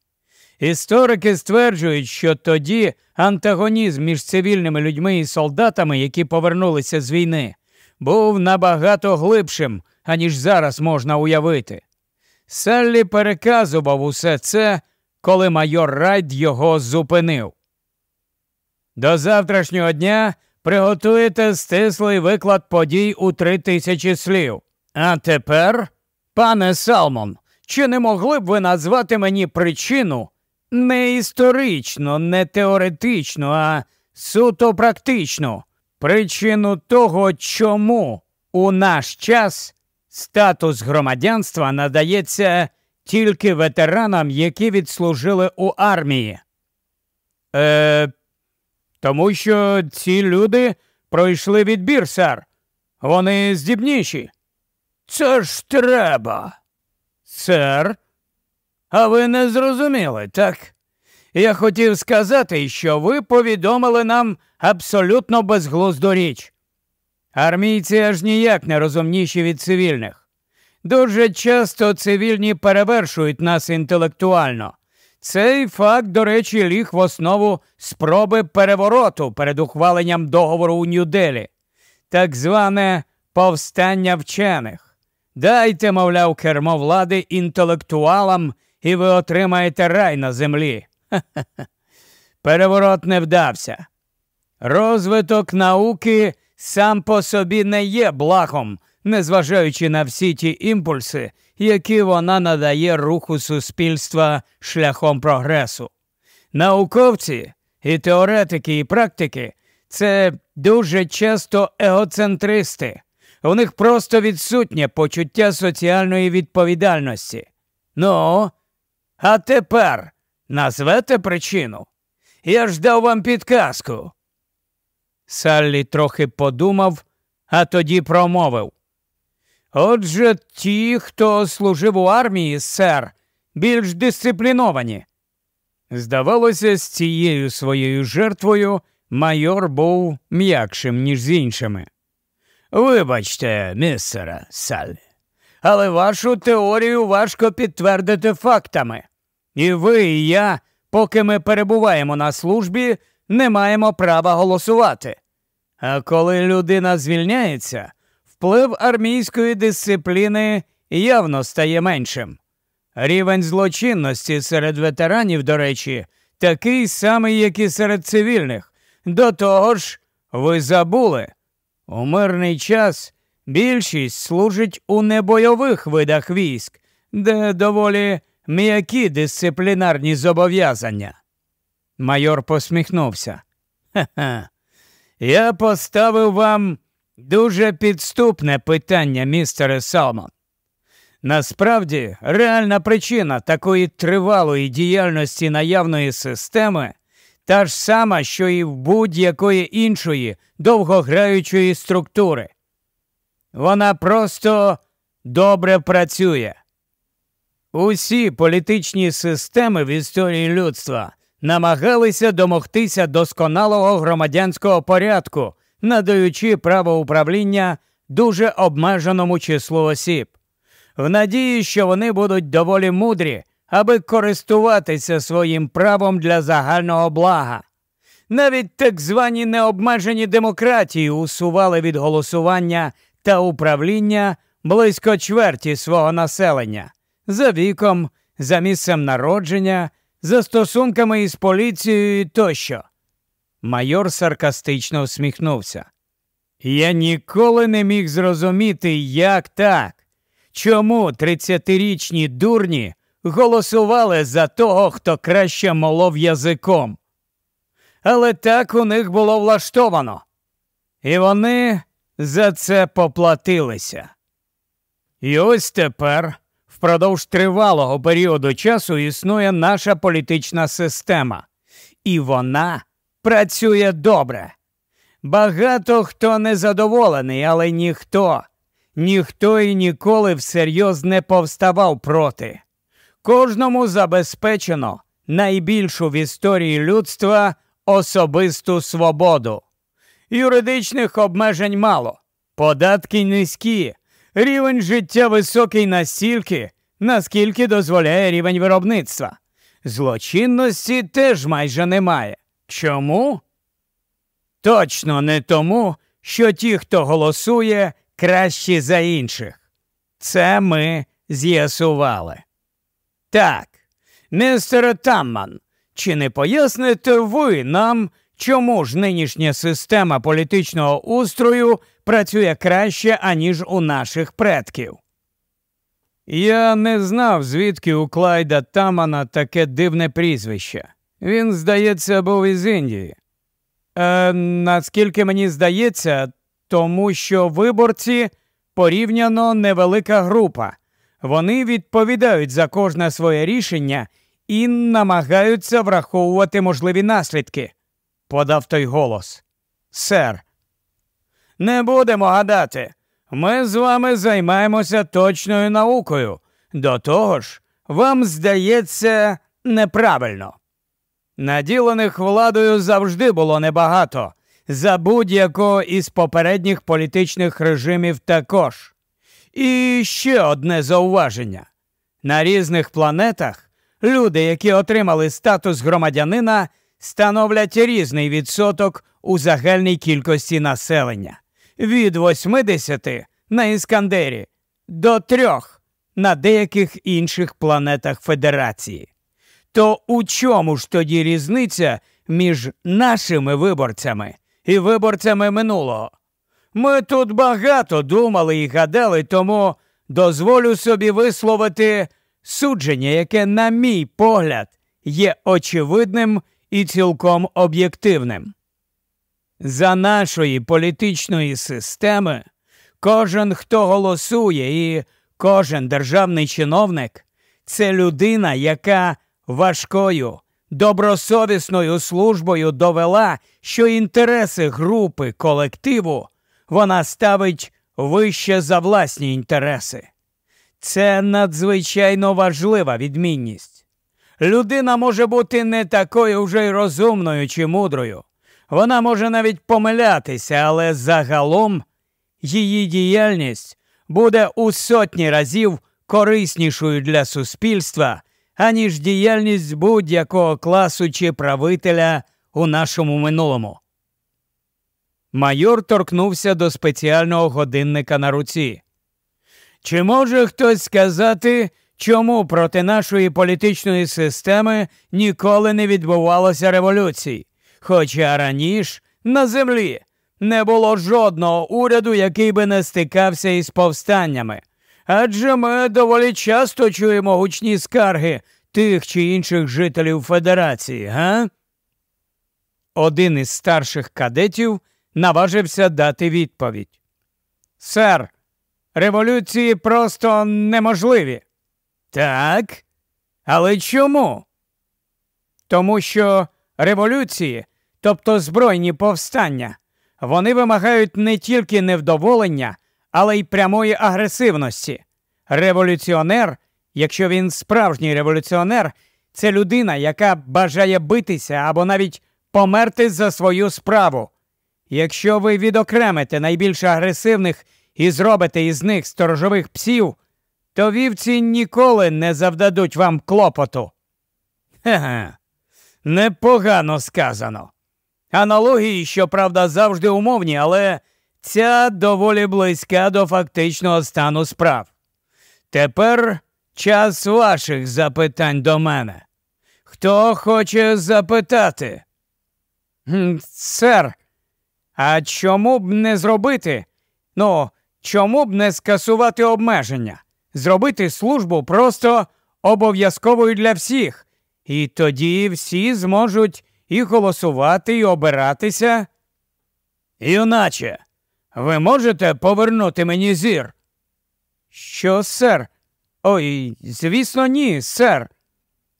Історики стверджують, що тоді антагонізм між цивільними людьми і солдатами, які повернулися з війни, був набагато глибшим, аніж зараз можна уявити. Селлі переказував усе це, коли майор Райд його зупинив. До завтрашнього дня приготуєте стислий виклад подій у три тисячі слів. А тепер, пане Салмон, чи не могли б ви назвати мені причину, не історично, не теоретично, а суто практично причину того, чому у наш час статус громадянства надається тільки ветеранам, які відслужили у армії. Е, Тому що ці люди пройшли відбір, сер. Вони здібніші. Це ж треба. Сер, а ви не зрозуміли, так? Я хотів сказати, що ви повідомили нам абсолютно безглузду річ. Армійці аж ніяк не розумніші від цивільних. Дуже часто цивільні перевершують нас інтелектуально. Цей факт, до речі, ліг в основу спроби перевороту перед ухваленням договору у Нью-Делі. так зване повстання вчених. Дайте, мовляв, кермо влади інтелектуалам і ви отримаєте рай на землі. *laughs* Переворот не вдався. Розвиток науки сам по собі не є благом, незважаючи на всі ті імпульси, які вона надає руху суспільства шляхом прогресу. Науковці і теоретики і практики це дуже часто егоцентристи. У них просто відсутнє почуття соціальної відповідальності. Ну, а тепер назвете причину? Я ж дав вам підказку. Саллі трохи подумав, а тоді промовив. Отже, ті, хто служив у армії, сер, більш дисципліновані. Здавалося, з цією своєю жертвою майор був м'якшим, ніж з іншими. Вибачте, містере Саллі, але вашу теорію важко підтвердити фактами. І ви, і я, поки ми перебуваємо на службі, не маємо права голосувати. А коли людина звільняється, вплив армійської дисципліни явно стає меншим. Рівень злочинності серед ветеранів, до речі, такий самий, як і серед цивільних. До того ж, ви забули, у мирний час більшість служить у небойових видах військ, де доволі м'які дисциплінарні зобов'язання. Майор посміхнувся. Ха-ха. Я поставив вам дуже підступне питання, містере Салмон. Насправді, реальна причина такої тривалої діяльності наявної системи та ж сама, що і в будь-якої іншої довгограючої структури. Вона просто добре працює. Усі політичні системи в історії людства намагалися домогтися досконалого громадянського порядку, надаючи право управління дуже обмеженому числу осіб, в надії, що вони будуть доволі мудрі, аби користуватися своїм правом для загального блага. Навіть так звані необмежені демократії усували від голосування та управління близько чверті свого населення за віком, за місцем народження, за стосунками із поліцією тощо. Майор саркастично усміхнувся. Я ніколи не міг зрозуміти, як так, чому тридцятирічні дурні голосували за того, хто краще молов язиком. Але так у них було влаштовано, і вони за це поплатилися. І ось тепер впродовж тривалого періоду часу існує наша політична система, і вона працює добре. Багато хто незадоволений, але ніхто, ніхто і ніколи всерйоз не повставав проти. Кожному забезпечено найбільшу в історії людства особисту свободу. Юридичних обмежень мало, податки низькі, рівень життя високий настільки, наскільки дозволяє рівень виробництва. Злочинності теж майже немає. Чому? Точно не тому, що ті, хто голосує, кращі за інших. Це ми з'ясували. Так, містере Тамман, чи не поясните ви нам, чому ж нинішня система політичного устрою працює краще, аніж у наших предків? Я не знав, звідки у Клайда Тамана таке дивне прізвище. Він, здається, був із Індії. Е, Наскільки мені здається, тому що виборці порівняно невелика група. Вони відповідають за кожне своє рішення і намагаються враховувати можливі наслідки, подав той голос. Сер, не будемо гадати. Ми з вами займаємося точною наукою. До того ж, вам здається неправильно. Наділених владою завжди було небагато, за будь-якого із попередніх політичних режимів також. І ще одне зауваження: на різних планетах люди, які отримали статус громадянина, становлять різний відсоток у загальній кількості населення від 80 на Іскандері до 3 на деяких інших планетах Федерації. То у чому ж тоді різниця між нашими виборцями і виборцями минулого? Ми тут багато думали і гадали, тому дозволю собі висловити судження, яке, на мій погляд, є очевидним і цілком об'єктивним. За нашої політичної системи кожен, хто голосує, і кожен державний чиновник це людина, яка важкою, добросовісною службою довела, що інтереси групи колективу вона ставить вище за власні інтереси. Це надзвичайно важлива відмінність. Людина може бути не такою вже й розумною чи мудрою. Вона може навіть помилятися, але загалом її діяльність буде у сотні разів кориснішою для суспільства, аніж діяльність будь-якого класу чи правителя у нашому минулому. Майор торкнувся до спеціального годинника на руці. Чи може хтось сказати, чому проти нашої політичної системи ніколи не відбувалося революцій? Хоча раніше на землі не було жодного уряду, який би не стикався із повстаннями. Адже ми доволі часто чуємо гучні скарги тих чи інших жителів Федерації, га? Один із старших кадетів наважився дати відповідь. Сер, революції просто неможливі. Так. Але чому? Тому що революції, тобто збройні повстання, вони вимагають не тільки невдоволення, але й прямої агресивності. Революціонер, якщо він справжній революціонер, це людина, яка бажає битися або навіть померти за свою справу. Якщо ви відокремите найбільш агресивних і зробите із них сторожових псів, то вівці ніколи не завдадуть вам клопоту. Хе-хе, непогано сказано. Аналогії, щоправда, завжди умовні, але ця доволі близька до фактичного стану справ. Тепер час ваших запитань до мене. Хто хоче запитати? Сер, а чому б не зробити? Ну, чому б не скасувати обмеження? Зробити службу просто обов'язковою для всіх, і тоді всі зможуть і голосувати, і обиратися. Юначе, ви можете повернути мені зір? Що, сер? Ой, звісно, ні, сер.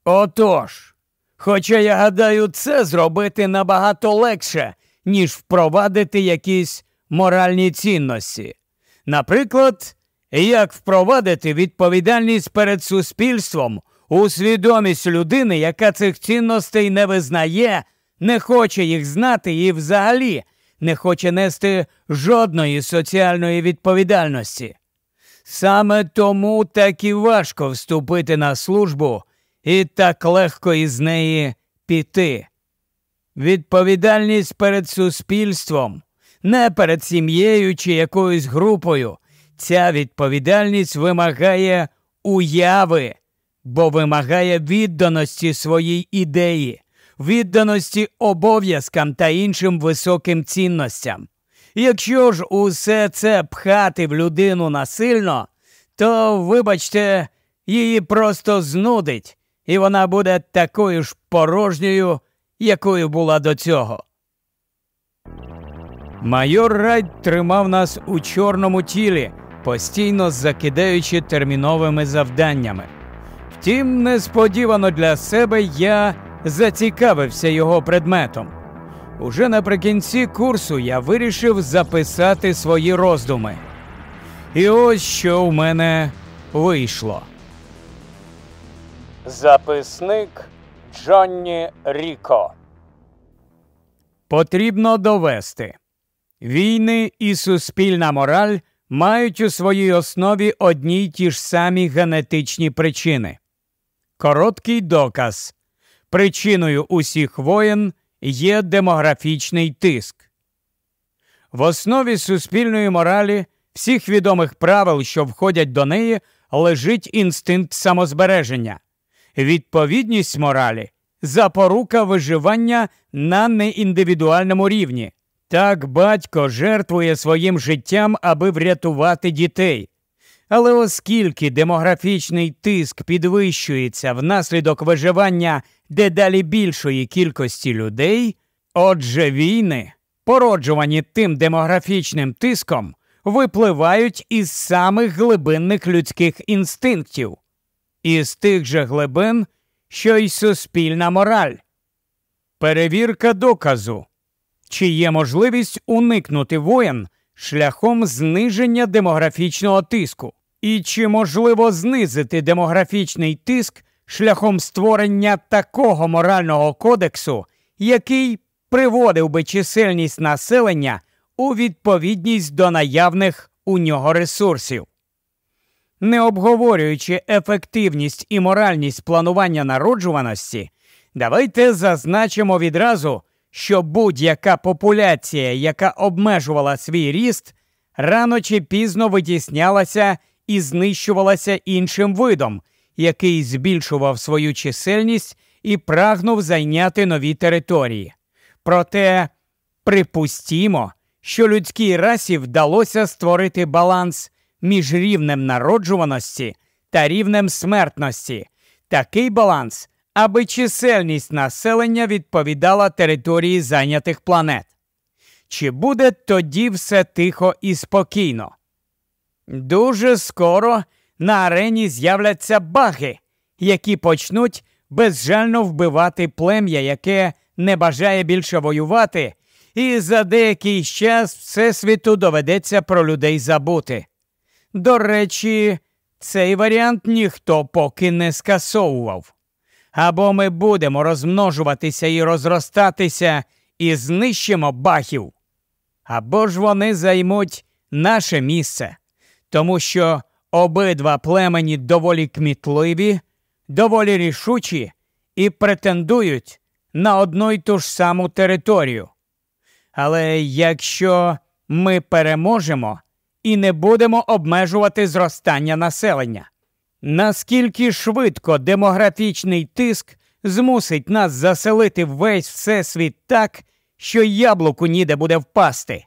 Отож. Хоча я гадаю, це зробити набагато легше, ніж впровадити якісь моральні цінності. Наприклад, як впровадити відповідальність перед суспільством у свідомість людини, яка цих цінностей не визнає, не хоче їх знати і взагалі не хоче нести жодної соціальної відповідальності. Саме тому так і важко вступити на службу і так легко із неї піти. Відповідальність перед суспільством, не перед сім'єю чи якоюсь групою. Ця відповідальність вимагає уяви, бо вимагає відданості своїй ідеї, відданості обов'язкам та іншим високим цінностям. Якщо ж усе це пхати в людину насильно, то, вибачте, її просто знудить, і вона буде такою ж порожньою, якою була до цього. Майор Райт тримав нас у чорному тілі, постійно закидаючи терміновими завданнями. Втім, несподівано для себе я зацікавився його предметом. Уже наприкінці курсу я вирішив записати свої роздуми. І ось що у мене вийшло. Записник Джонні Ріко. Потрібно довести. Війни і суспільна мораль мають у своїй основі одні й ті ж самі генетичні причини. Короткий доказ. Причиною усіх воєн є демографічний тиск. В основі суспільної моралі всіх відомих правил, що входять до неї, лежить інстинкт самозбереження, відповідність моралі запорука виживання на неіндивідуальному рівні. Так батько жертвує своїм життям, аби врятувати дітей. Але оскільки демографічний тиск підвищується внаслідок виживання дедалі більшої кількості людей, отже війни породжувані тим демографічним тиском, випливають із самих глибинних людських інстинктів, із тих же глибин, що й суспільна мораль. Перевірка доказу, чи є можливість уникнути воєн шляхом зниження демографічного тиску, і чи можливо знизити демографічний тиск шляхом створення такого морального кодексу, який приводив би чисельність населення у відповідність до наявних у нього ресурсів. Не обговорюючи ефективність і моральність планування народжуваності, давайте зазначимо відразу, що будь-яка популяція, яка обмежувала свій ріст, рано чи пізно витіснялася і знищувалася іншим видом, який збільшував свою чисельність і прагнув зайняти нові території. Проте припустімо, що людській расі вдалося створити баланс між рівнем народжуваності та рівнем смертності. Такий баланс, аби чисельність населення відповідала території зайнятих планет. Чи буде тоді все тихо і спокійно? Дуже скоро на арені з'являться баги, які почнуть безжально вбивати плем'я, яке не бажає більше воювати, і за деякий час Всесвіту доведеться про людей забути. До речі, цей варіант ніхто поки не скасовував. Або ми будемо розмножуватися і розростатися і знищимо бахів, або ж вони займуть наше місце, тому що обидва племені доволі кмітливі, доволі рішучі і претендують на одну й ту ж саму територію. Але якщо ми переможемо і не будемо обмежувати зростання населення, наскільки швидко демографічний тиск змусить нас заселити весь всесвіт так, що яблуку ніде буде впасти?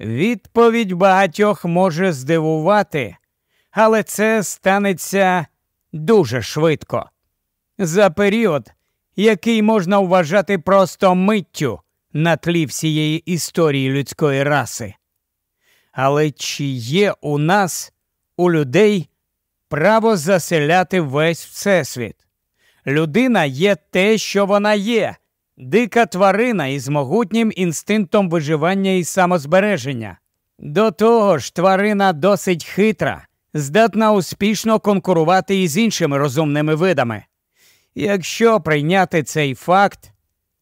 Відповідь багатьох може здивувати, але це станеться дуже швидко. За період, який можна вважати просто миттю на тлі всієї історії людської раси. Але чи є у нас, у людей, право заселяти весь всесвіт? Людина є те, що вона є, дика тварина із могутнім інстинктом виживання і самозбереження. До того ж, тварина досить хитра, здатна успішно конкурувати із іншими розумними видами. Якщо прийняти цей факт,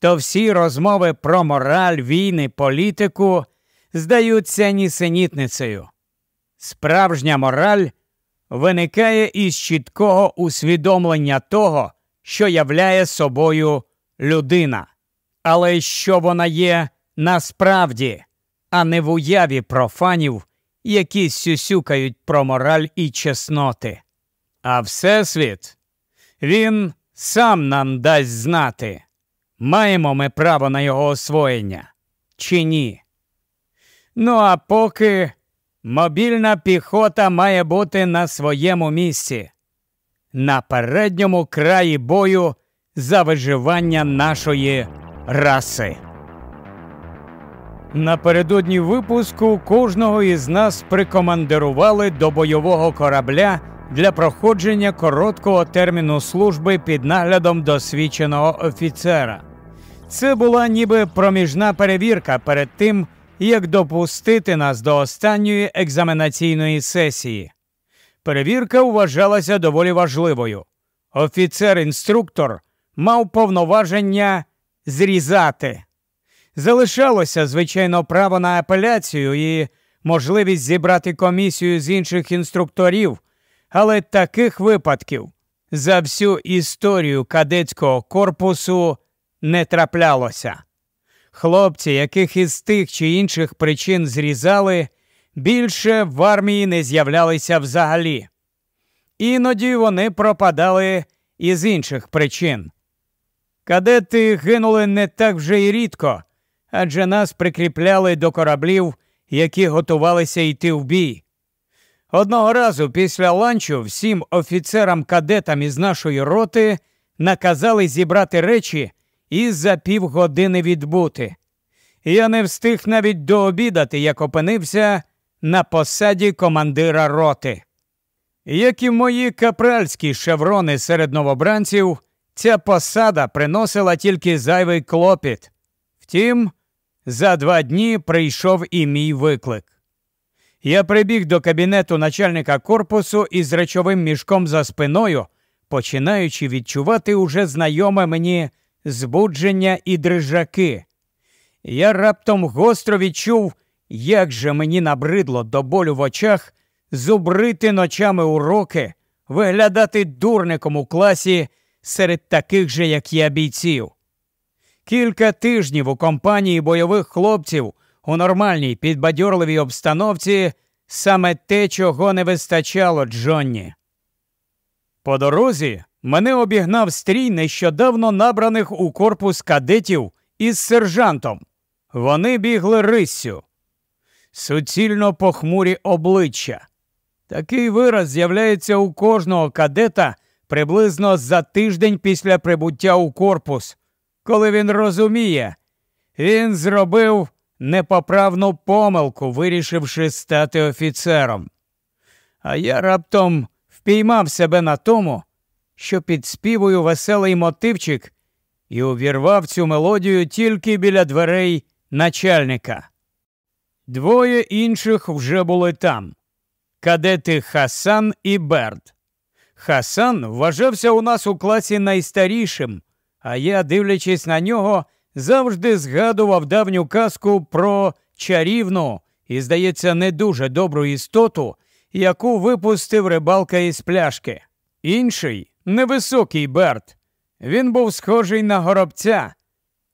то всі розмови про мораль, війни, політику здаються нісенітницею. Справжня мораль виникає із чіткого усвідомлення того, що являє собою людина, але що вона є насправді, а не в уяві профанів, які сюсюкають про мораль і чесноти. А Всесвіт, він сам нам дасть знати, маємо ми право на його освоєння чи ні. Ну а поки мобільна піхота має бути на своєму місці, на передньому краї бою за виживання нашої раси. Напередодні випуску кожного із нас прикомандирували до бойового корабля для проходження короткого терміну служби під наглядом досвідченого офіцера. Це була ніби проміжна перевірка перед тим, як допустити нас до останньої екзаменаційної сесії. Перевірка вважалася доволі важливою. Офіцер-інструктор мав повноваження зрізати. Залишалося, звичайно, право на апеляцію і можливість зібрати комісію з інших інструкторів, але таких випадків за всю історію кадетського корпусу не траплялося. Хлопці, яких із тих чи інших причин зрізали, більше в армії не з'являлися взагалі. Іноді вони пропадали із інших причин. Кадети гинули не так вже й рідко, адже нас прикріпляли до кораблів, які готувалися йти в бій. Одного разу після ланчу всім офіцерам-кадетам із нашої роти наказали зібрати речі і за півгодини відбути. Я не встиг навіть дообідати, як опинився на посаді командира роти. Як і мої капральські шеврони серед новобранців, ця посада приносила тільки зайвий клопіт. Втім, за два дні прийшов і мій виклик. Я прибіг до кабінету начальника корпусу із речовим мішком за спиною, починаючи відчувати уже знайоме мені збудження і дрижаки. Я раптом гостро відчув, як же мені набридло до болю в очах зубрити ночами уроки, виглядати дурником у класі серед таких же, як я, бійців. Кілька тижнів у компанії бойових хлопців у нормальній підбадьорливій обстановці саме те, чого не вистачало Джонні. По дорозі мене обігнав стрій нещодавно набраних у корпус кадетів із сержантом. Вони бігли риссю. Суцільно похмурі обличчя. Такий вираз з'являється у кожного кадета приблизно за тиждень після прибуття у корпус, коли він розуміє, він зробив непоправну помилку, вирішивши стати офіцером. А я раптом впіймав себе на тому, що підспівую веселий мотивчик і увірвав цю мелодію тільки біля дверей начальника. Двоє інших вже були там кадети Хасан і Берд. Хасан вважався у нас у класі найстарішим, а я, дивлячись на нього, завжди згадував давню казку про чарівну і, здається, не дуже добру істоту, яку випустив рибалка із пляшки. Інший невисокий Берт. Він був схожий на горобця.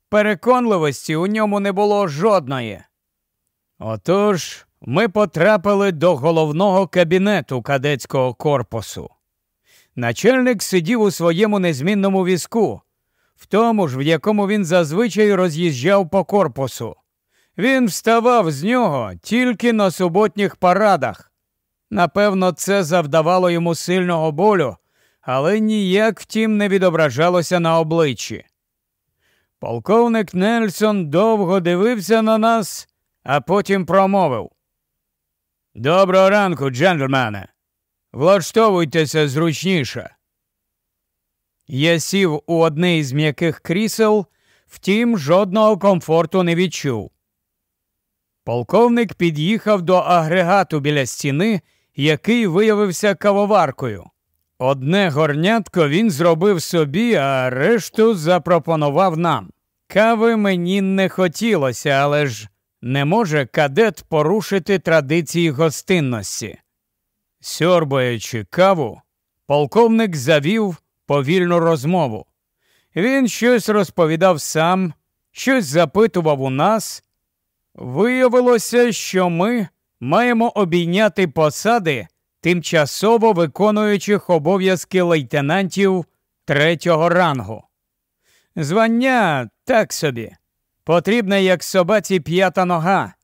Переконливості у ньому не було жодної. Отож ми потрапили до головного кабінету кадетського корпусу. Начальник сидів у своєму незмінному візку, в тому ж, в якому він зазвичай роз'їжджав по корпусу. Він вставав з нього тільки на суботніх парадах. Напевно, це завдавало йому сильного болю, але ніяк втім не відображалося на обличчі. Полковник Нельсон довго дивився на нас, а потім промовив. Доброго ранку, джентльмени. Влаштовуйтеся зручніше. Я сів у одне із м'яких крісел, втім, жодного комфорту не відчув. Полковник під'їхав до агрегату біля стіни, який виявився кавоваркою. Одне горнятко він зробив собі, а решту запропонував нам. Кави мені не хотілося, але ж не може кадет порушити традиції гостинності. Сьорбаючи каву, полковник завів повільну розмову. Він щось розповідав сам, щось запитував у нас. Виявилося, що ми маємо обійняти посади тимчасово виконуючих обов'язки лейтенантів третього рангу. Звання так собі, потрібне як собаці п'ята нога.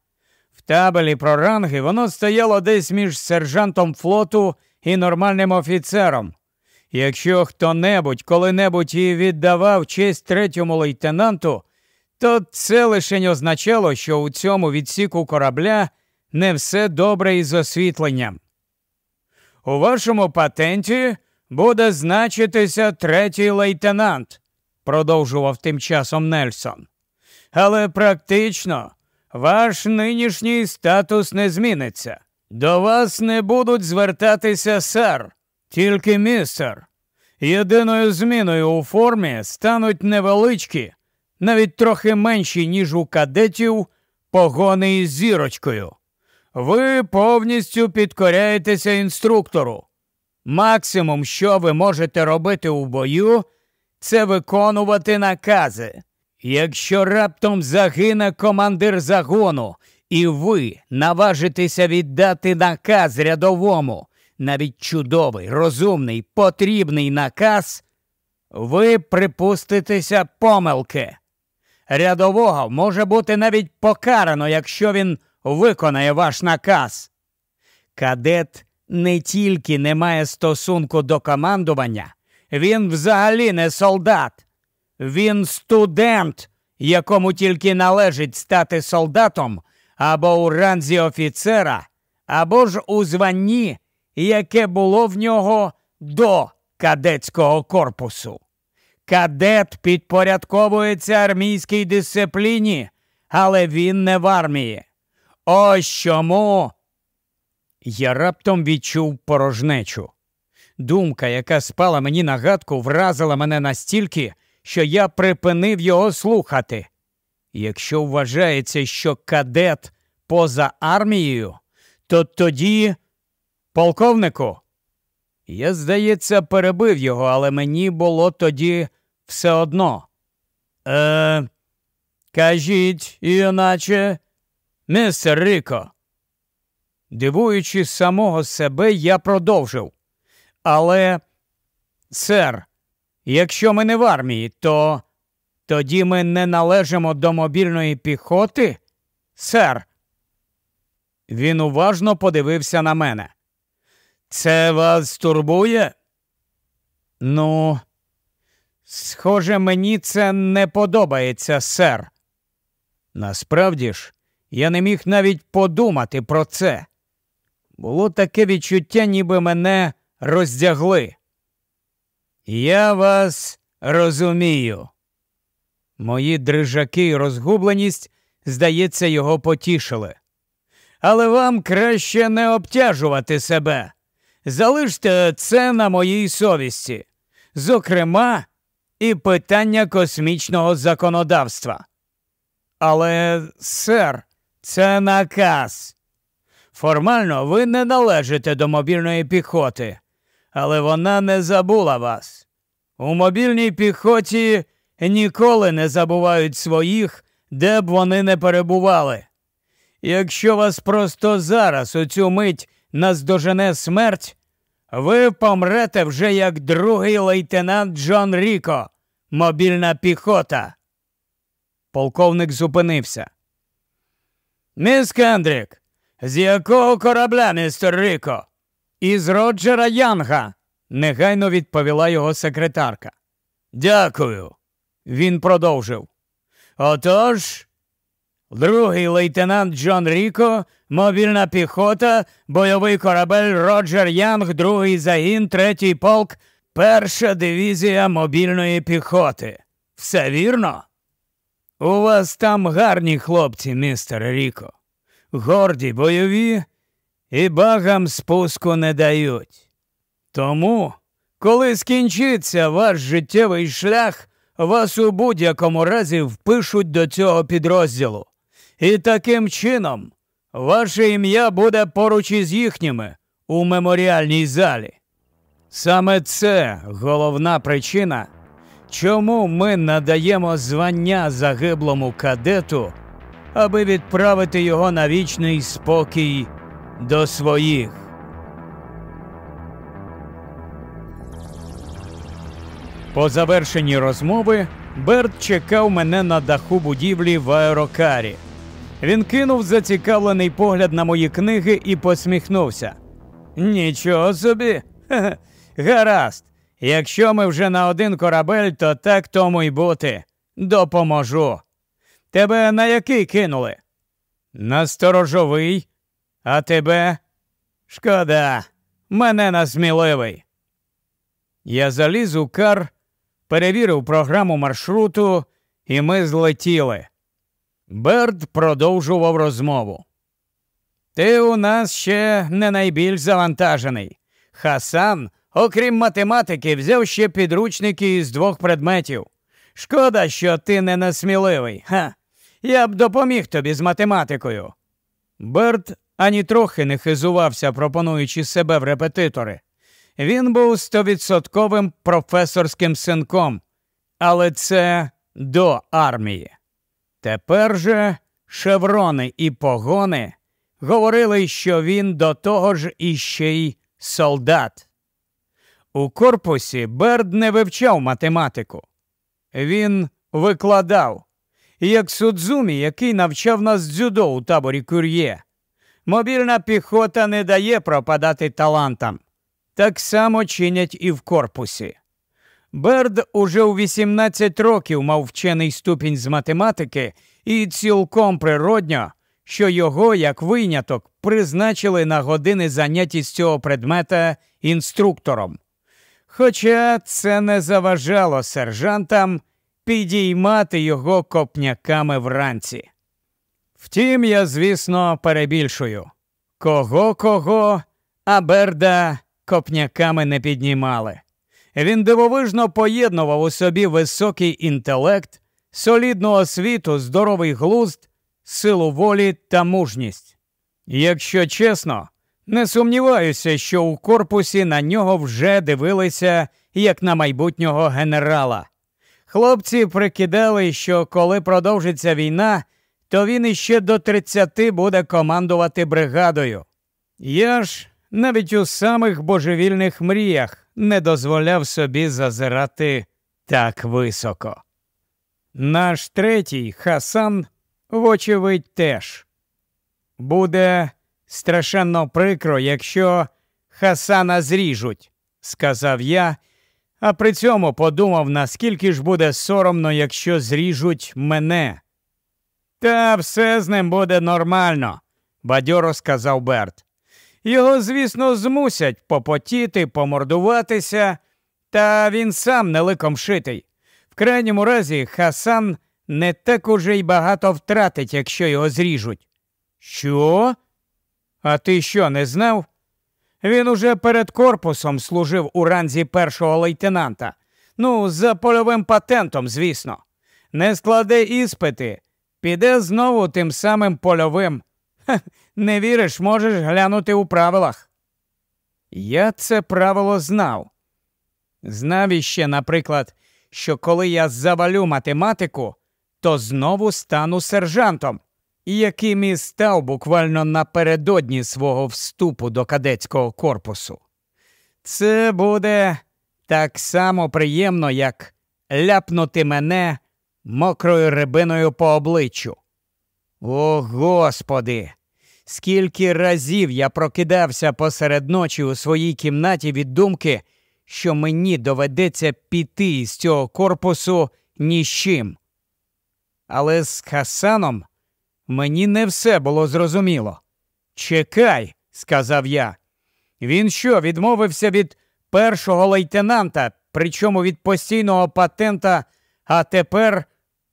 В табелі про ранги воно стояло десь між сержантом флоту і нормальним офіцером. Якщо хто-небудь коли-небудь і віддавав честь третьому лейтенанту, то це лише означало, що у цьому відсіку корабля не все добре із освітленням. У вашому патенті буде значитися третій лейтенант, продовжував тим часом Нельсон. Але практично ваш нинішній статус не зміниться. До вас не будуть звертатися сер, тільки містер. Єдиною зміною у формі стануть невеличкі, навіть трохи менші, ніж у кадетів, погони із зірочкою. Ви повністю підкоряєтеся інструктору. Максимум, що ви можете робити у бою, це виконувати накази. Якщо раптом загине командир загону, і ви наважитеся віддати наказ рядовому, навіть чудовий, розумний, потрібний наказ, ви припуститеся помилки. Рядового може бути навіть покарано, якщо він виконає ваш наказ. Кадет не тільки не має стосунку до командування, він взагалі не солдат. Він студент, якому тільки належить стати солдатом або у ранзі офіцера, або ж у званні, яке було в нього до кадетського корпусу. Кадет підпорядковується армійській дисципліні, але він не в армії. Ось чому. Я раптом відчув порожнечу. Думка, яка спала мені на гадку, вразила мене настільки, що я припинив його слухати. Якщо вважається, що кадет поза армією, то тоді, полковнику, я, здається, перебив його, але мені було тоді все одно. Е, Кажіть, іначе, містер Ріко. Дивуючись самого себе, я продовжив. Але, сер, якщо ми не в армії, то тоді ми не належимо до мобільної піхоти? Сер. Він уважно подивився на мене. Це вас турбує? Ну, схоже, мені це не подобається, сер. Насправді ж, я не міг навіть подумати про це. Було таке відчуття, ніби мене роздягли. Я вас розумію. Мої дрижаки і розгубленість, здається, його потішили. Але вам краще не обтяжувати себе. Залиште це на моїй совісті, зокрема, і питання космічного законодавства. Але, сер, це наказ. Формально ви не належите до мобільної піхоти, але вона не забула вас. У мобільній піхоті ніколи не забувають своїх, де б вони не перебували. Якщо вас просто зараз у цю мить наздожене смерть, ви помрете вже як другий лейтенант Джон Ріко, мобільна піхота. Полковник зупинився. Міс Кендрік, з якого корабля, містер Ріко? Із Роджера Янга, негайно відповіла його секретарка. Дякую. Він продовжив. Отож, другий лейтенант Джон Ріко, мобільна піхота, бойовий корабель Роджер Янг, другий загін, третій полк, перша дивізія мобільної піхоти. Все вірно? У вас там гарні хлопці, містер Ріко. Горді бойові і багам спуску не дають. Тому, коли скінчиться ваш життєвий шлях, вас у будь-якому разі впишуть до цього підрозділу. І таким чином ваше ім'я буде поруч із їхніми у меморіальній залі. Саме це головна причина, чому ми надаємо звання загиблому кадету, аби відправити його на вічний спокій до своїх. По завершенні розмови Берт чекав мене на даху будівлі в аерокарі. Він кинув зацікавлений погляд на мої книги і посміхнувся. Нічого собі. *laughs* Гаразд. Якщо ми вже на один корабель, то так тому й бути. Допоможу. Тебе на який кинули? На сторожовий, а тебе? Шкода, мене на сміливий. Я заліз у кар перевірив програму маршруту, і ми злетіли. Берд продовжував розмову. Ти у нас ще не найбільш завантажений. Хасан, окрім математики, взяв ще підручники із двох предметів. Шкода, що ти не насміливий. Ха. Я б допоміг тобі з математикою. Берт ані трохи не хизувався, пропонуючи себе в репетитори. Він був стовідсотковим професорським синком, але це до армії. Тепер же шеврони і погони говорили, що він до того ж іще й солдат. У корпусі Берд не вивчав математику. Він викладав, як Судзумі, який навчав нас дзюдо у таборі кур'є. Мобільна піхота не дає пропадати талантам так само чинять і в корпусі. Берд уже у 18 років мав вчений ступінь з математики, і цілком природньо, що його, як виняток, призначили на години занять із цього предмета інструктором. Хоча це не заважало сержантам підіймати його копняками вранці. Втім, я, звісно, перебільшую кого кого, а Берда копняками не піднімали. Він дивовижно поєднував у собі високий інтелект, солідну освіту, здоровий глузд, силу волі та мужність. Якщо чесно, не сумніваюся, що у корпусі на нього вже дивилися як на майбутнього генерала. Хлопці прикидали, що коли продовжиться війна, то він іще до 30 буде командувати бригадою. Я ж навіть у самих божевільних мріях не дозволяв собі зазирати так високо. Наш третій Хасан, вочевидь, теж буде страшенно прикро, якщо Хасана зріжуть, сказав я, а при цьому подумав, наскільки ж буде соромно, якщо зріжуть мене. Та все з ним буде нормально, бадьоро сказав Берт. Його, звісно, змусять попотіти, помордуватися, та він сам не ликом шитий. В крайньому разі, Хасан не так уже й багато втратить, якщо його зріжуть. Що? А ти що, не знав? Він уже перед корпусом служив у ранзі першого лейтенанта. Ну, за польовим патентом, звісно. Не складе іспити, піде знову тим самим польовим. Ха, не віриш, можеш глянути у правилах. Я це правило знав. Знав іще, наприклад, що коли я завалю математику, то знову стану сержантом, яким і став буквально напередодні свого вступу до кадетського корпусу. Це буде так само приємно, як ляпнути мене мокрою рибиною по обличчю. О Господи! Скільки разів я прокидався посеред ночі у своїй кімнаті від думки, що мені доведеться піти із цього корпусу ні з чим. Але з Хасаном мені не все було зрозуміло. Чекай, сказав я. Він що, відмовився від першого лейтенанта, причому від постійного патента, а тепер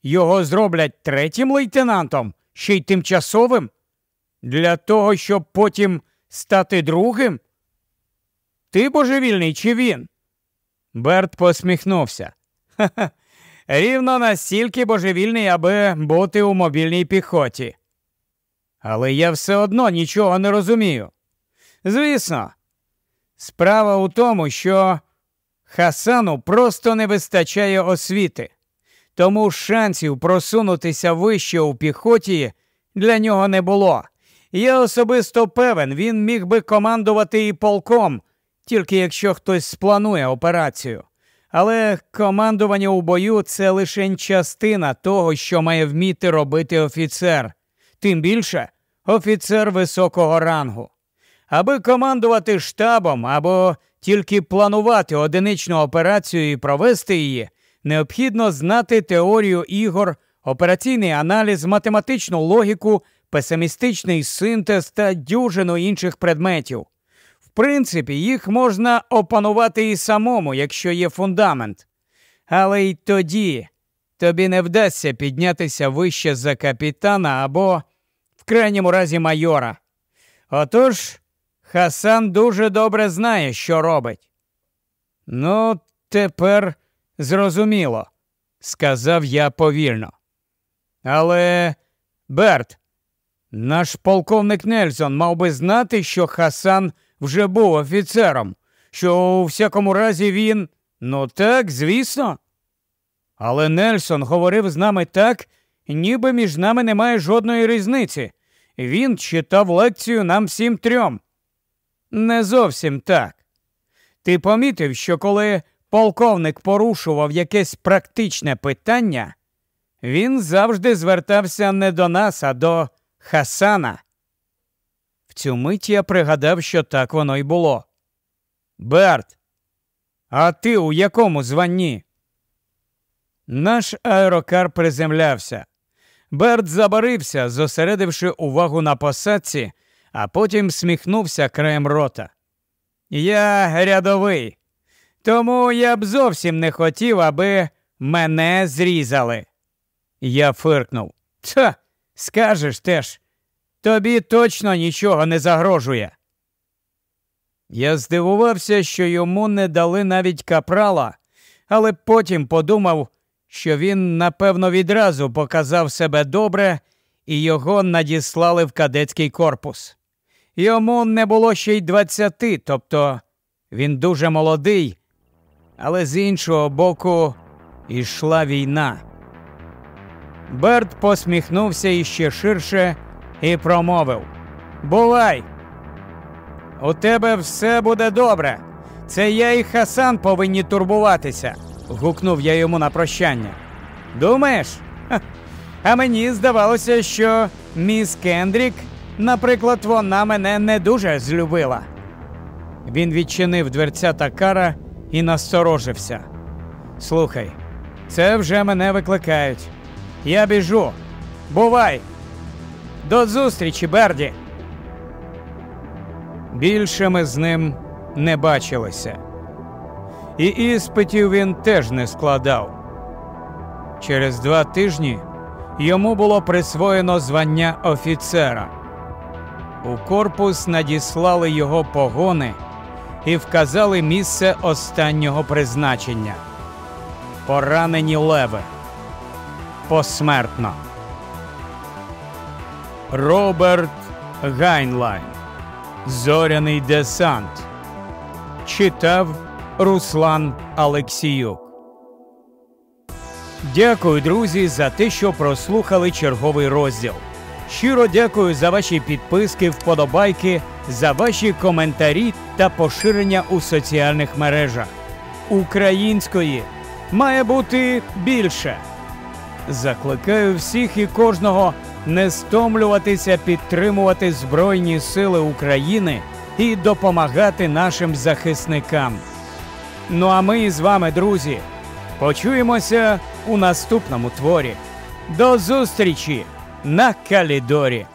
його зроблять третім лейтенантом, ще й тимчасовим? Для того, щоб потім стати другим? Ти божевільний чи він? Берт посміхнувся. Ха-ха, рівно настільки божевільний, аби бути у мобільній піхоті. Але я все одно нічого не розумію. Звісно, справа у тому, що Хасану просто не вистачає освіти, тому шансів просунутися вище у піхоті для нього не було. Я особисто певен, він міг би командувати і полком, тільки якщо хтось спланує операцію. Але командування у бою це лише частина того, що має вміти робити офіцер, тим більше офіцер високого рангу. Аби командувати штабом або тільки планувати одиничну операцію і провести її, необхідно знати теорію ігор, операційний аналіз, математичну логіку, песимістичний синтез та дюжину інших предметів. Принципі, їх можна опанувати і самому, якщо є фундамент. Але й тоді тобі не вдасться піднятися вище за капітана або, в крайньому разі, майора. Отож, Хасан дуже добре знає, що робить. Ну, тепер зрозуміло, сказав я повільно. Але, Берт, наш полковник Нельсон мав би знати, що Хасан вже був офіцером, що у всякому разі він. Ну так, звісно. Але Нельсон говорив з нами так, ніби між нами немає жодної різниці. Він читав лекцію нам всім трьом. Не зовсім так. Ти помітив, що коли полковник порушував якесь практичне питання, він завжди звертався не до нас, а до Хасана. Цю мить я пригадав, що так воно й було. Берт, А ти у якому званні? Наш аерокар приземлявся. Берт забарився, зосередивши увагу на посадці, а потім сміхнувся краєм рота. Я рядовий, тому я б зовсім не хотів, аби мене зрізали. Я фиркнув. Та, скажеш теж, тобі точно нічого не загрожує. Я здивувався, що йому не дали навіть капрала, але потім подумав, що він, напевно, відразу показав себе добре і його надіслали в кадетський корпус. Йому не було ще й двадцяти, тобто він дуже молодий, але з іншого боку ішла війна. Берт посміхнувся іще ширше і промовив Бувай! У тебе все буде добре. Це я і Хасан повинні турбуватися, гукнув я йому на прощання. Думаєш? А мені здавалося, що міс Кендрік, наприклад, вона мене не дуже злюбила. Він відчинив дверця Такара і насторожився. Слухай, це вже мене викликають. Я біжу. Бувай! До зустрічі, Берді! Більше ми з ним не бачилися. І іспитів він теж не складав. Через два тижні йому було присвоєно звання офіцера. У корпус надіслали його погони і вказали місце останнього призначення. Поранені леви. Посмертно. Роберт Гайнлайн. Зоряний десант. Читав Руслан Алексіюк. Дякую, друзі, за те, що прослухали черговий розділ. Щиро дякую за ваші підписки, вподобайки, за ваші коментарі та поширення у соціальних мережах. Української має бути більше. Закликаю всіх і кожного не стомлюватися підтримувати Збройні Сили України і допомагати нашим захисникам. Ну а ми з вами, друзі, почуємося у наступному творі. До зустрічі на Калідорі!